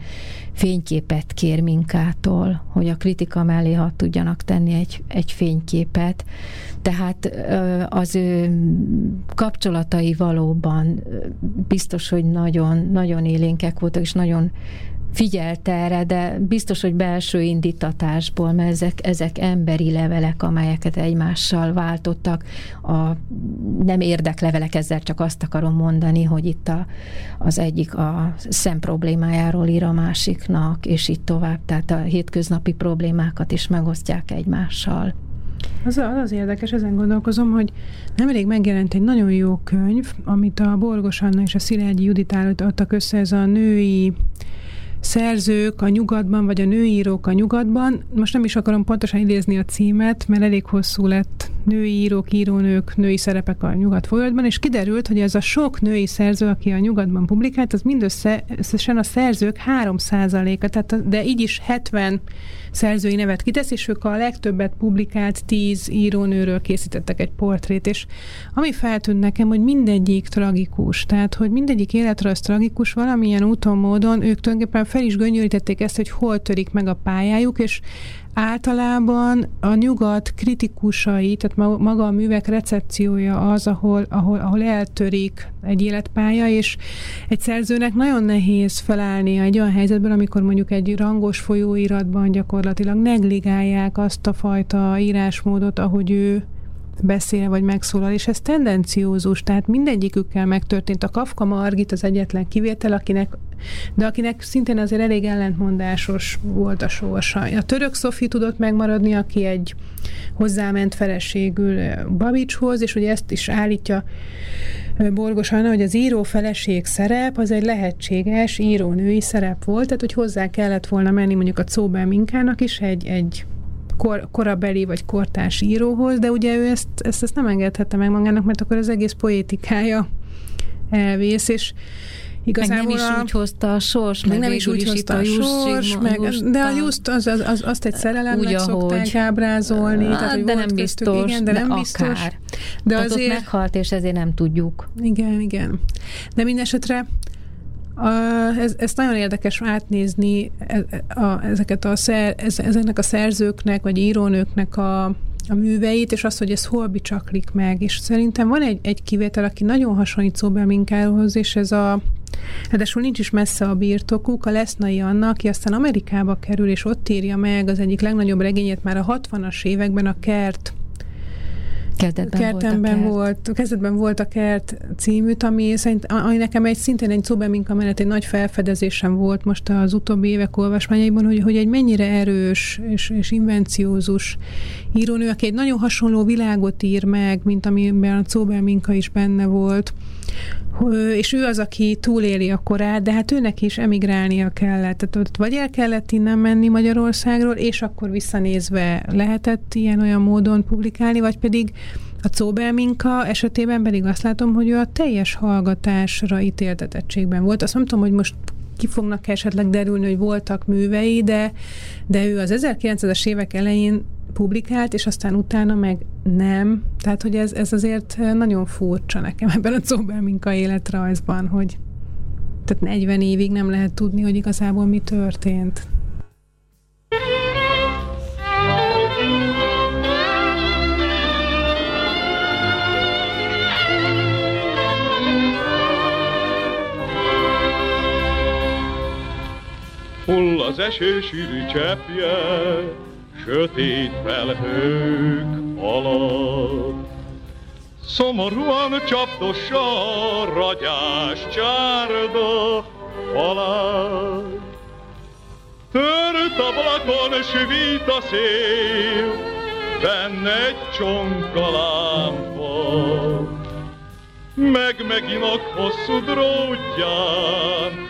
S1: fényképet kér minkától, hogy a kritika mellé ha tudjanak tenni egy, egy fényképet. Tehát az ő kapcsolatai valóban biztos, hogy nagyon, nagyon élénkek voltak, és nagyon figyelt erre, de biztos, hogy belső indítatásból, mert ezek, ezek emberi levelek, amelyeket egymással váltottak. A nem érdeklevelek, ezzel csak azt akarom mondani, hogy itt a, az egyik a szem problémájáról ír a másiknak, és így tovább. Tehát a hétköznapi problémákat is megosztják egymással.
S2: Az az, az érdekes, ezen gondolkozom, hogy nemrég megjelent egy nagyon jó könyv, amit a Borgos Anna és a Szilágyi Judit adtak össze, ez a női szerzők a nyugatban, vagy a nőírók a nyugatban. Most nem is akarom pontosan idézni a címet, mert elég hosszú lett női írók, írónők, női szerepek a nyugat folyamatban, és kiderült, hogy ez a sok női szerző, aki a nyugatban publikált, az mindössze összesen a szerzők 3%-a, tehát de így is 70 szerzői nevet kitesz, és ők a legtöbbet publikált 10 írónőről készítettek egy portrét, és ami feltűnt nekem, hogy mindegyik tragikus, tehát hogy mindegyik életre az tragikus, valamilyen úton, módon ők tulajdonképpen fel is göngyölítették ezt, hogy hol törik meg a pályájuk, és általában a nyugat kritikusai, tehát maga a művek recepciója az, ahol, ahol, ahol eltörik egy életpálya, és egy szerzőnek nagyon nehéz felállni egy olyan helyzetben, amikor mondjuk egy rangos folyóiratban gyakorlatilag negligálják azt a fajta írásmódot, ahogy ő beszél vagy megszólal, és ez tendenciózus, tehát mindegyikükkel megtörtént. A Kafka Margit az egyetlen kivétel, akinek, de akinek szintén azért elég ellentmondásos volt a sorsa. A török Szofi tudott megmaradni, aki egy hozzáment feleségül Babicshoz, és ugye ezt is állítja Borgos Anna, hogy az író feleség szerep az egy lehetséges írónői szerep volt, tehát hogy hozzá kellett volna menni mondjuk a Czóbel Minkának is egy, egy kor, korabeli vagy kortárs íróhoz, de ugye ő ezt, ezt, ezt nem engedhette meg magának, mert akkor az egész poétikája elvész, és
S1: Igazából meg nem is úgy hozta a sors,
S2: meg, meg nem is úgy hozta a, sors, meg, de a just az, az, az, azt egy szerelemnek úgy, szokták ahogy, ábrázolni.
S1: Hát, tehát, de nem biztos. Köztük, igen, de, de nem biztos. Akár. De tehát azért... ott meghalt, és ezért nem tudjuk.
S2: Igen, igen. De mindesetre ez, ez nagyon érdekes átnézni e, a, ezeket a ezeknek a szerzőknek, vagy írónőknek a, a műveit, és azt, hogy ez hol bicsaklik meg. És szerintem van egy, egy kivétel, aki nagyon hasonlít Szóbel Minkához, és ez a Ráadásul nincs is messze a birtokuk, a Lesznai Anna, aki aztán Amerikába kerül, és ott írja meg az egyik legnagyobb regényét már a 60-as években, a Kert
S1: Kezdetben
S2: Kertemben volt, volt, kezdetben volt a Kert címűt, ami, szerint, ami nekem egy szintén egy Zubeminka mellett egy nagy felfedezésem volt most az utóbbi évek olvasmányaiban, hogy, hogy egy mennyire erős és, és invenciózus írónő, aki egy nagyon hasonló világot ír meg, mint amiben a Zóbelminka is benne volt, és ő az, aki túléli a korát, de hát őnek is emigrálnia kellett. Tehát ott vagy el kellett innen menni Magyarországról, és akkor visszanézve lehetett ilyen-olyan módon publikálni, vagy pedig a Cóbelminka esetében pedig azt látom, hogy ő a teljes hallgatásra ítéltetettségben volt. Azt nem tudom, hogy most ki fognak esetleg derülni, hogy voltak művei, de, de ő az 1900-es évek elején publikált, és aztán utána meg nem. Tehát, hogy ez, ez azért nagyon furcsa nekem ebben a Cóbelminka életrajzban, hogy tehát 40 évig nem lehet tudni, hogy igazából mi történt.
S3: Hull az eső sűrű cseppje, sötét felhők alatt. Szomorúan csapdossa a ragyás csárda falát. Tört ablakon svít a szél, benne egy csonka lámpa. Meg meginak hosszú drótján,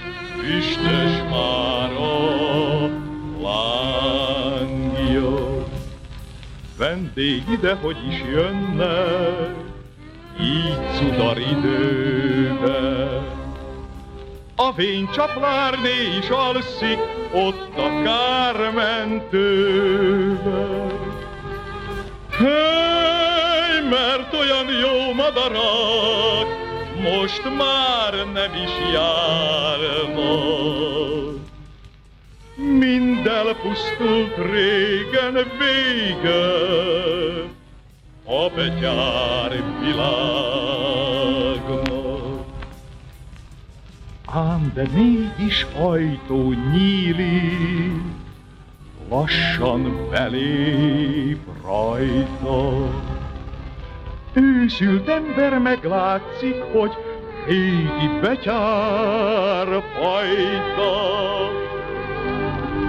S3: üstös már a Vendég ide, hogy is jönne, így cudar időbe. A fénycsaplárné is alszik, ott a kármentőbe. Hey, mert olyan jó madarak, most már nem is járnak. Mind elpusztult régen vége, a betyár világnak. Ám de mégis ajtó nyílik, lassan belép rajta. Ősült ember meglátszik, hogy régi betyár fajta.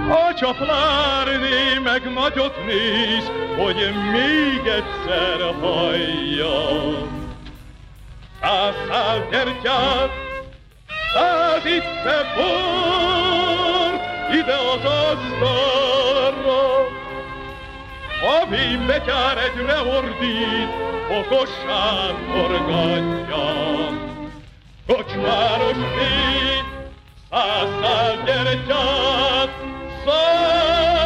S3: A csaplárné meg nagyot néz, hogy még egyszer hallja. Száz szál gyertyát, száz itt bor, ide az asztalra. A betyár egyre ordít, okossán forgatja. Kocsmáros négy, száz szál gyertyát, száz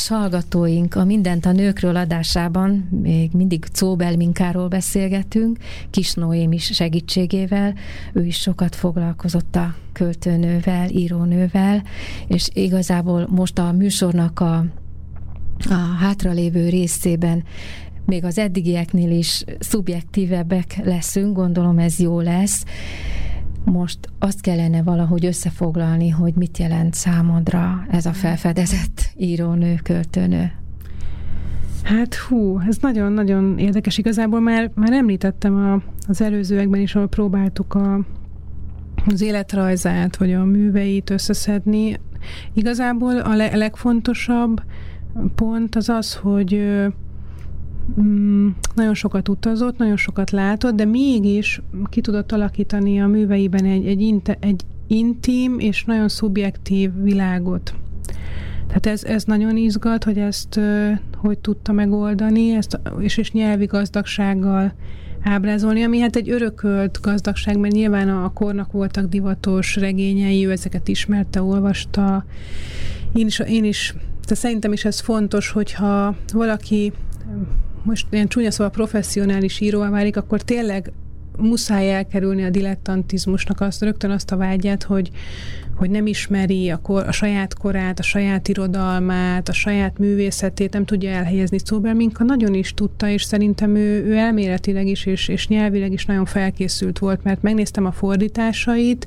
S1: Kedves hallgatóink, a Mindent a nőkről adásában még mindig Cóbel Minkáról beszélgetünk, Kis Noém is segítségével. Ő is sokat foglalkozott a költőnővel, írónővel, és igazából most a műsornak a, a hátralévő részében még az eddigieknél is szubjektívebbek leszünk, gondolom ez jó lesz. Most azt kellene valahogy összefoglalni, hogy mit jelent számodra ez a felfedezett írónő, költőnő.
S2: Hát hú, ez nagyon-nagyon érdekes. Igazából már, már említettem a, az előzőekben is, ahol próbáltuk a, az életrajzát, vagy a műveit összeszedni. Igazából a le, legfontosabb pont az az, hogy mm, nagyon sokat utazott, nagyon sokat látott, de mégis ki tudott alakítani a műveiben egy, egy, inte, egy intim és nagyon szubjektív világot. Tehát ez, ez nagyon izgat, hogy ezt hogy tudta megoldani, ezt, és, és nyelvi gazdagsággal ábrázolni, ami hát egy örökölt gazdagság, mert nyilván a kornak voltak divatos regényei, ő ezeket ismerte, olvasta. Én is, én is de szerintem is ez fontos, hogyha valaki most ilyen csúnya szóval professzionális íróvá válik, akkor tényleg muszáj elkerülni a dilettantizmusnak azt, rögtön azt a vágyát, hogy, hogy nem ismeri a, kor, a saját korát, a saját irodalmát, a saját művészetét, nem tudja elhelyezni. Szóval Minka nagyon is tudta, és szerintem ő, ő elméletileg is, és, és nyelvileg is nagyon felkészült volt, mert megnéztem a fordításait,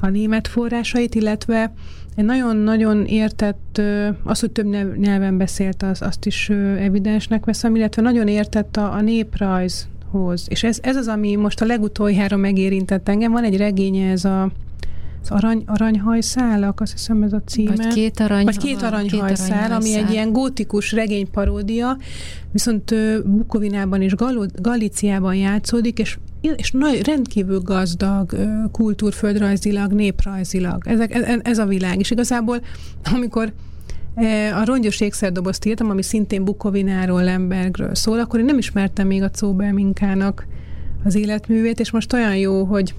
S2: a német forrásait, illetve egy nagyon-nagyon értett, az, hogy több nyelven beszélt, az, azt is evidensnek veszem, illetve nagyon értett a, a néprajzhoz. És ez, ez az, ami most a legutoljára megérintett engem. Van egy regénye, ez a az arany, aranyhajszálak, azt hiszem ez a címe.
S1: Vagy két, arany,
S2: Vagy két aranyhajszál, két aranyhajszál. ami egy ilyen gótikus regényparódia, viszont Bukovinában és Gal- Galíciában játszódik, és és nagy, rendkívül gazdag kultúrföldrajzilag, néprajzilag. Ezek, ez, ez a világ. És igazából, amikor a rongyos ékszerdobozt írtam, ami szintén Bukovináról, Lembergről szól, akkor én nem ismertem még a Czóbel Minkának az életművét, és most olyan jó, hogy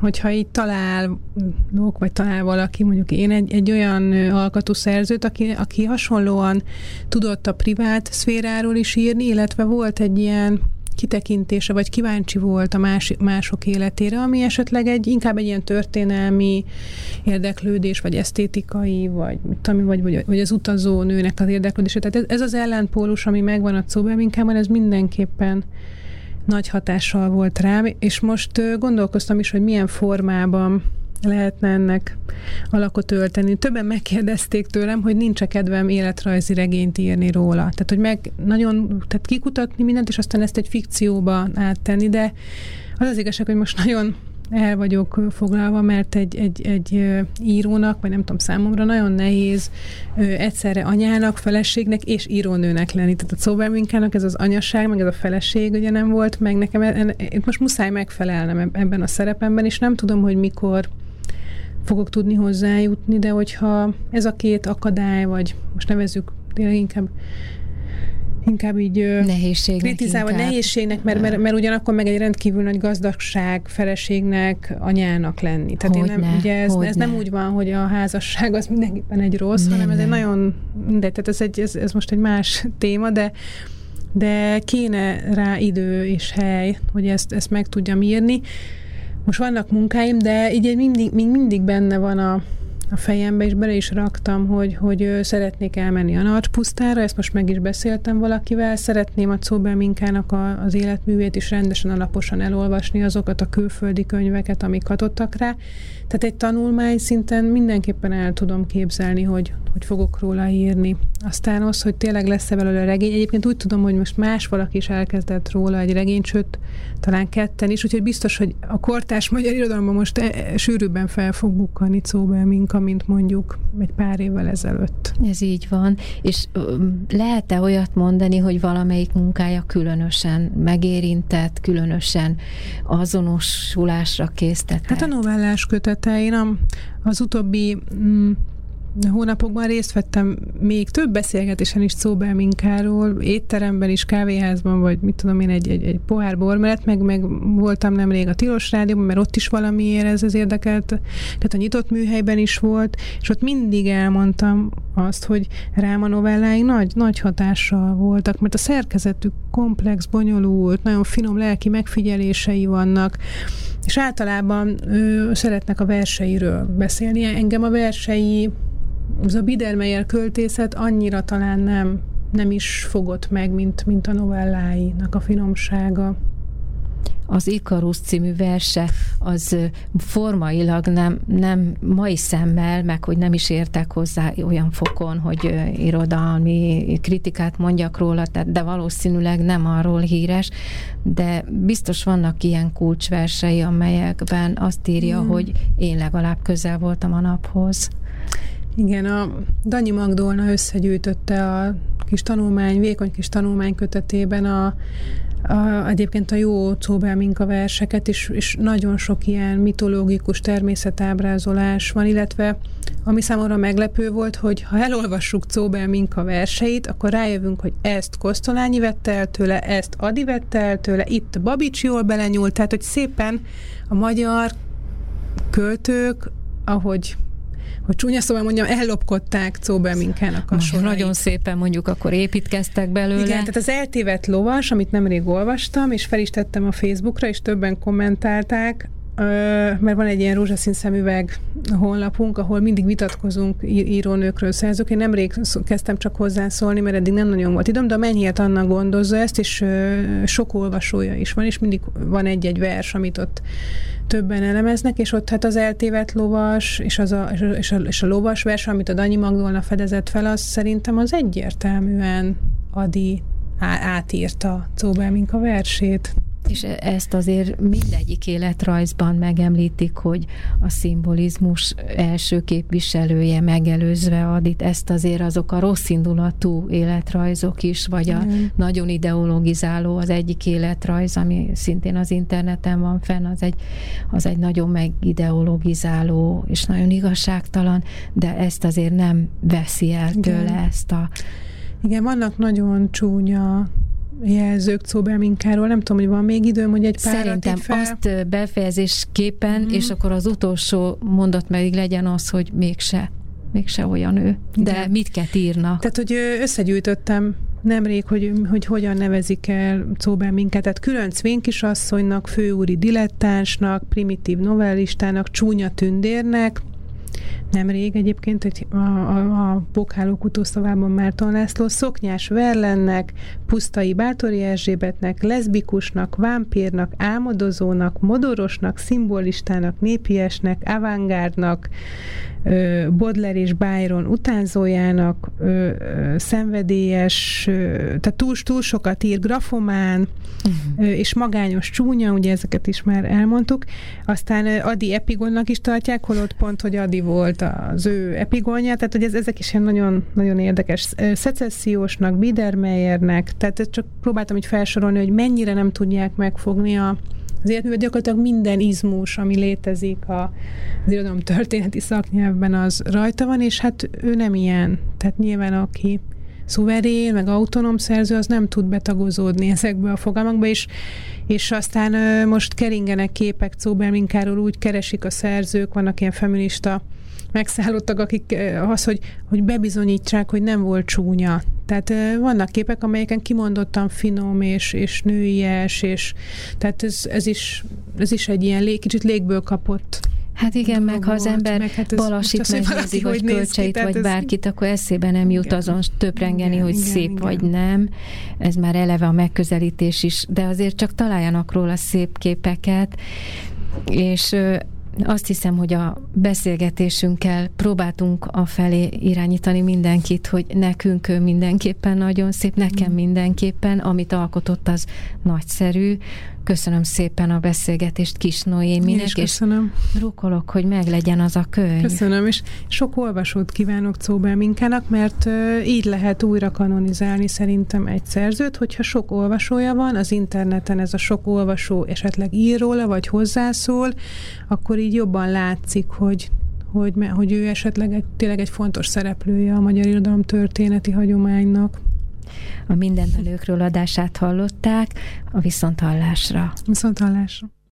S2: hogyha így találok, vagy talál valaki, mondjuk én egy, egy olyan alkatú szerzőt, aki, aki hasonlóan tudott a privát szféráról is írni, illetve volt egy ilyen kitekintése, vagy kíváncsi volt a más, mások életére, ami esetleg egy inkább egy ilyen történelmi érdeklődés, vagy esztétikai, vagy, tudom, vagy, vagy, vagy az utazó nőnek az érdeklődése. Tehát ez, ez az ellenpólus, ami megvan a Czóbelminkában, ez mindenképpen nagy hatással volt rám, és most gondolkoztam is, hogy milyen formában lehetne ennek alakot ölteni. Többen megkérdezték tőlem, hogy nincs -e kedvem életrajzi regényt írni róla. Tehát, hogy meg nagyon, tehát kikutatni mindent, és aztán ezt egy fikcióba áttenni, de az az igazság, hogy most nagyon el vagyok foglalva, mert egy, egy, egy írónak, vagy nem tudom, számomra nagyon nehéz egyszerre anyának, feleségnek és írónőnek lenni. Tehát a Szóberminkának ez az anyaság, meg ez a feleség ugye nem volt, meg nekem itt most muszáj megfelelnem ebben a szerepemben, és nem tudom, hogy mikor fogok tudni hozzájutni, de hogyha ez a két akadály, vagy most nevezzük tényleg inkább inkább így
S1: nehézségnek
S2: kritizálva, inkább. nehézségnek, mert, mert, mert ugyanakkor meg egy rendkívül nagy gazdagság, feleségnek, anyának lenni. Tehát
S1: hogy
S2: én nem,
S1: ne,
S2: ugye ez, ez nem úgy van, hogy a házasság az mindenképpen egy rossz, nem, hanem ez nem. egy nagyon, de tehát ez, egy, ez, ez most egy más téma, de de kéne rá idő és hely, hogy ezt, ezt meg tudjam írni. Most vannak munkáim, de így mindig, még mindig benne van a, a fejembe, és bele is raktam, hogy, hogy szeretnék elmenni a Narcspusztára, ezt most meg is beszéltem valakivel, szeretném a Minkának a, az életművét is rendesen alaposan elolvasni, azokat a külföldi könyveket, amik hatottak rá. Tehát egy tanulmány szinten mindenképpen el tudom képzelni, hogy, hogy fogok róla írni. Aztán az, hogy tényleg lesz-e belőle regény. Egyébként úgy tudom, hogy most más valaki is elkezdett róla egy regényt, sőt, talán ketten is, úgyhogy biztos, hogy a kortás magyar irodalomban most e, e, sűrűbben fel fog bukkani Minka, mint mondjuk egy pár évvel ezelőtt.
S1: Ez így van. És lehet-e olyat mondani, hogy valamelyik munkája különösen megérintett, különösen azonosulásra késztetett?
S2: Hát a novellás kötete, én az utóbbi mm, hónapokban részt vettem még több beszélgetésen is Szóbelminkáról, étteremben is, kávéházban, vagy mit tudom én, egy, egy, egy pohár bor mellett, meg, meg voltam nemrég a Tilos Rádióban, mert ott is valamiért ez az érdekelt, tehát a nyitott műhelyben is volt, és ott mindig elmondtam azt, hogy rám a novellái nagy, nagy hatással voltak, mert a szerkezetük komplex, bonyolult, nagyon finom lelki megfigyelései vannak, és általában ő, szeretnek a verseiről beszélni. Engem a versei az a Biedermeier költészet annyira talán nem, nem is fogott meg, mint, mint a novelláinak a finomsága
S1: az Ikarus című verse az formailag nem, nem mai szemmel, meg hogy nem is értek hozzá olyan fokon, hogy irodalmi kritikát mondjak róla, de valószínűleg nem arról híres, de biztos vannak ilyen kulcsversei, amelyekben azt írja, mm. hogy én legalább közel voltam a naphoz.
S2: Igen, a Danyi Magdolna összegyűjtötte a kis tanulmány, vékony kis tanulmány kötetében a, a, egyébként a jó Cóbelminka verseket, és, és nagyon sok ilyen mitológikus természetábrázolás van, illetve ami számomra meglepő volt, hogy ha elolvassuk Cóbelminka verseit, akkor rájövünk, hogy ezt Kosztolányi vette el tőle, ezt Adi vette el tőle, itt Babics jól belenyúlt, tehát hogy szépen a magyar költők, ahogy hogy csúnya szóval mondjam, ellopkodták Cóbelminkának a sorait.
S1: Nagyon szépen mondjuk akkor építkeztek belőle.
S2: Igen, tehát az eltévedt lovas, amit nemrég olvastam, és fel is tettem a Facebookra, és többen kommentálták, mert van egy ilyen rózsaszín szemüveg honlapunk, ahol mindig vitatkozunk írónőkről, szerzők. Én nemrég kezdtem csak hozzászólni, mert eddig nem nagyon volt időm, de a Mennyhiet Anna gondozza ezt, és sok olvasója is van, és mindig van egy-egy vers, amit ott többen elemeznek, és ott hát az eltévedt lovas, és, az a, és, a, és a lovas vers, amit a Danyi Magdolna fedezett fel, az szerintem az egyértelműen Adi átírta Cóbelminka versét.
S1: És ezt azért mindegyik életrajzban megemlítik, hogy a szimbolizmus első képviselője megelőzve Adit, ezt azért azok a rossz indulatú életrajzok is, vagy a mm. nagyon ideologizáló az egyik életrajz, ami szintén az interneten van fenn, az egy, az egy nagyon megideologizáló és nagyon igazságtalan, de ezt azért nem veszi el tőle Igen. ezt a
S2: igen, vannak nagyon csúnya jelzők Cóbelminkáról. Nem tudom, hogy van még időm, hogy egy
S1: pár Szerintem
S2: fel.
S1: azt befejezésképpen, mm. és akkor az utolsó mondat pedig legyen az, hogy mégse mégse olyan ő. De Igen. mit kell írna?
S2: Tehát, hogy összegyűjtöttem nemrég, hogy, hogy hogyan nevezik el Cóbel minket. Tehát külön Cvénkisasszonynak, főúri dilettánsnak, primitív novellistának, csúnya tündérnek, nemrég egyébként egy, a, a, a Bokháló kutószavában Márton László szoknyás Verlennek, pusztai Bátori Erzsébetnek, leszbikusnak, vámpírnak, álmodozónak, modorosnak, szimbolistának, népiesnek, avantgárdnak, Bodler és Byron utánzójának, szenvedélyes, tehát túl, túl sokat ír, grafomán, uh-huh. és magányos csúnya, ugye ezeket is már elmondtuk. Aztán Adi epigonnak is tartják, holott pont, hogy Adi volt az ő epigonja, tehát hogy ez, ezek is ilyen nagyon, nagyon érdekes. Szecessziósnak, Biedermeyernek, tehát csak próbáltam így felsorolni, hogy mennyire nem tudják megfogni a, az életművet gyakorlatilag minden izmus, ami létezik a, az irodalom történeti szaknyelvben, az rajta van, és hát ő nem ilyen. Tehát nyilván aki szuverén, meg autonóm szerző, az nem tud betagozódni ezekbe a fogalmakba, és, és aztán most keringenek képek Cóbelminkáról, úgy keresik a szerzők, vannak ilyen feminista megszállottak, akik az, hogy, hogy bebizonyítsák, hogy nem volt csúnya. Tehát vannak képek, amelyeken kimondottan finom és, és nőies, és tehát ez, ez, is, ez is egy ilyen lé, kicsit légből kapott
S1: Hát igen, meg ha az ember meg, hát balasit megnézi, vagy kölcseit, vagy bárkit, akkor eszébe nem jut igen. azon töprengeni, igen, hogy igen, szép igen. vagy nem. Ez már eleve a megközelítés is, de azért csak találjanak róla szép képeket, és azt hiszem, hogy a beszélgetésünkkel próbáltunk a felé irányítani mindenkit, hogy nekünk mindenképpen nagyon szép, nekem mm. mindenképpen, amit alkotott az nagyszerű, Köszönöm szépen a beszélgetést Kis Noéminek, és
S2: köszönöm.
S1: rukolok, hogy meglegyen az a könyv.
S2: Köszönöm, és sok olvasót kívánok Czóbel Minkának, mert így lehet újra kanonizálni szerintem egy szerzőt, hogyha sok olvasója van, az interneten ez a sok olvasó esetleg ír róla, vagy hozzászól, akkor így jobban látszik, hogy hogy, hogy ő esetleg egy, tényleg egy fontos szereplője a magyar irodalom történeti hagyománynak
S1: a Mindenvelőkről adását hallották, a Viszonthallásra.
S2: Viszonthallásra.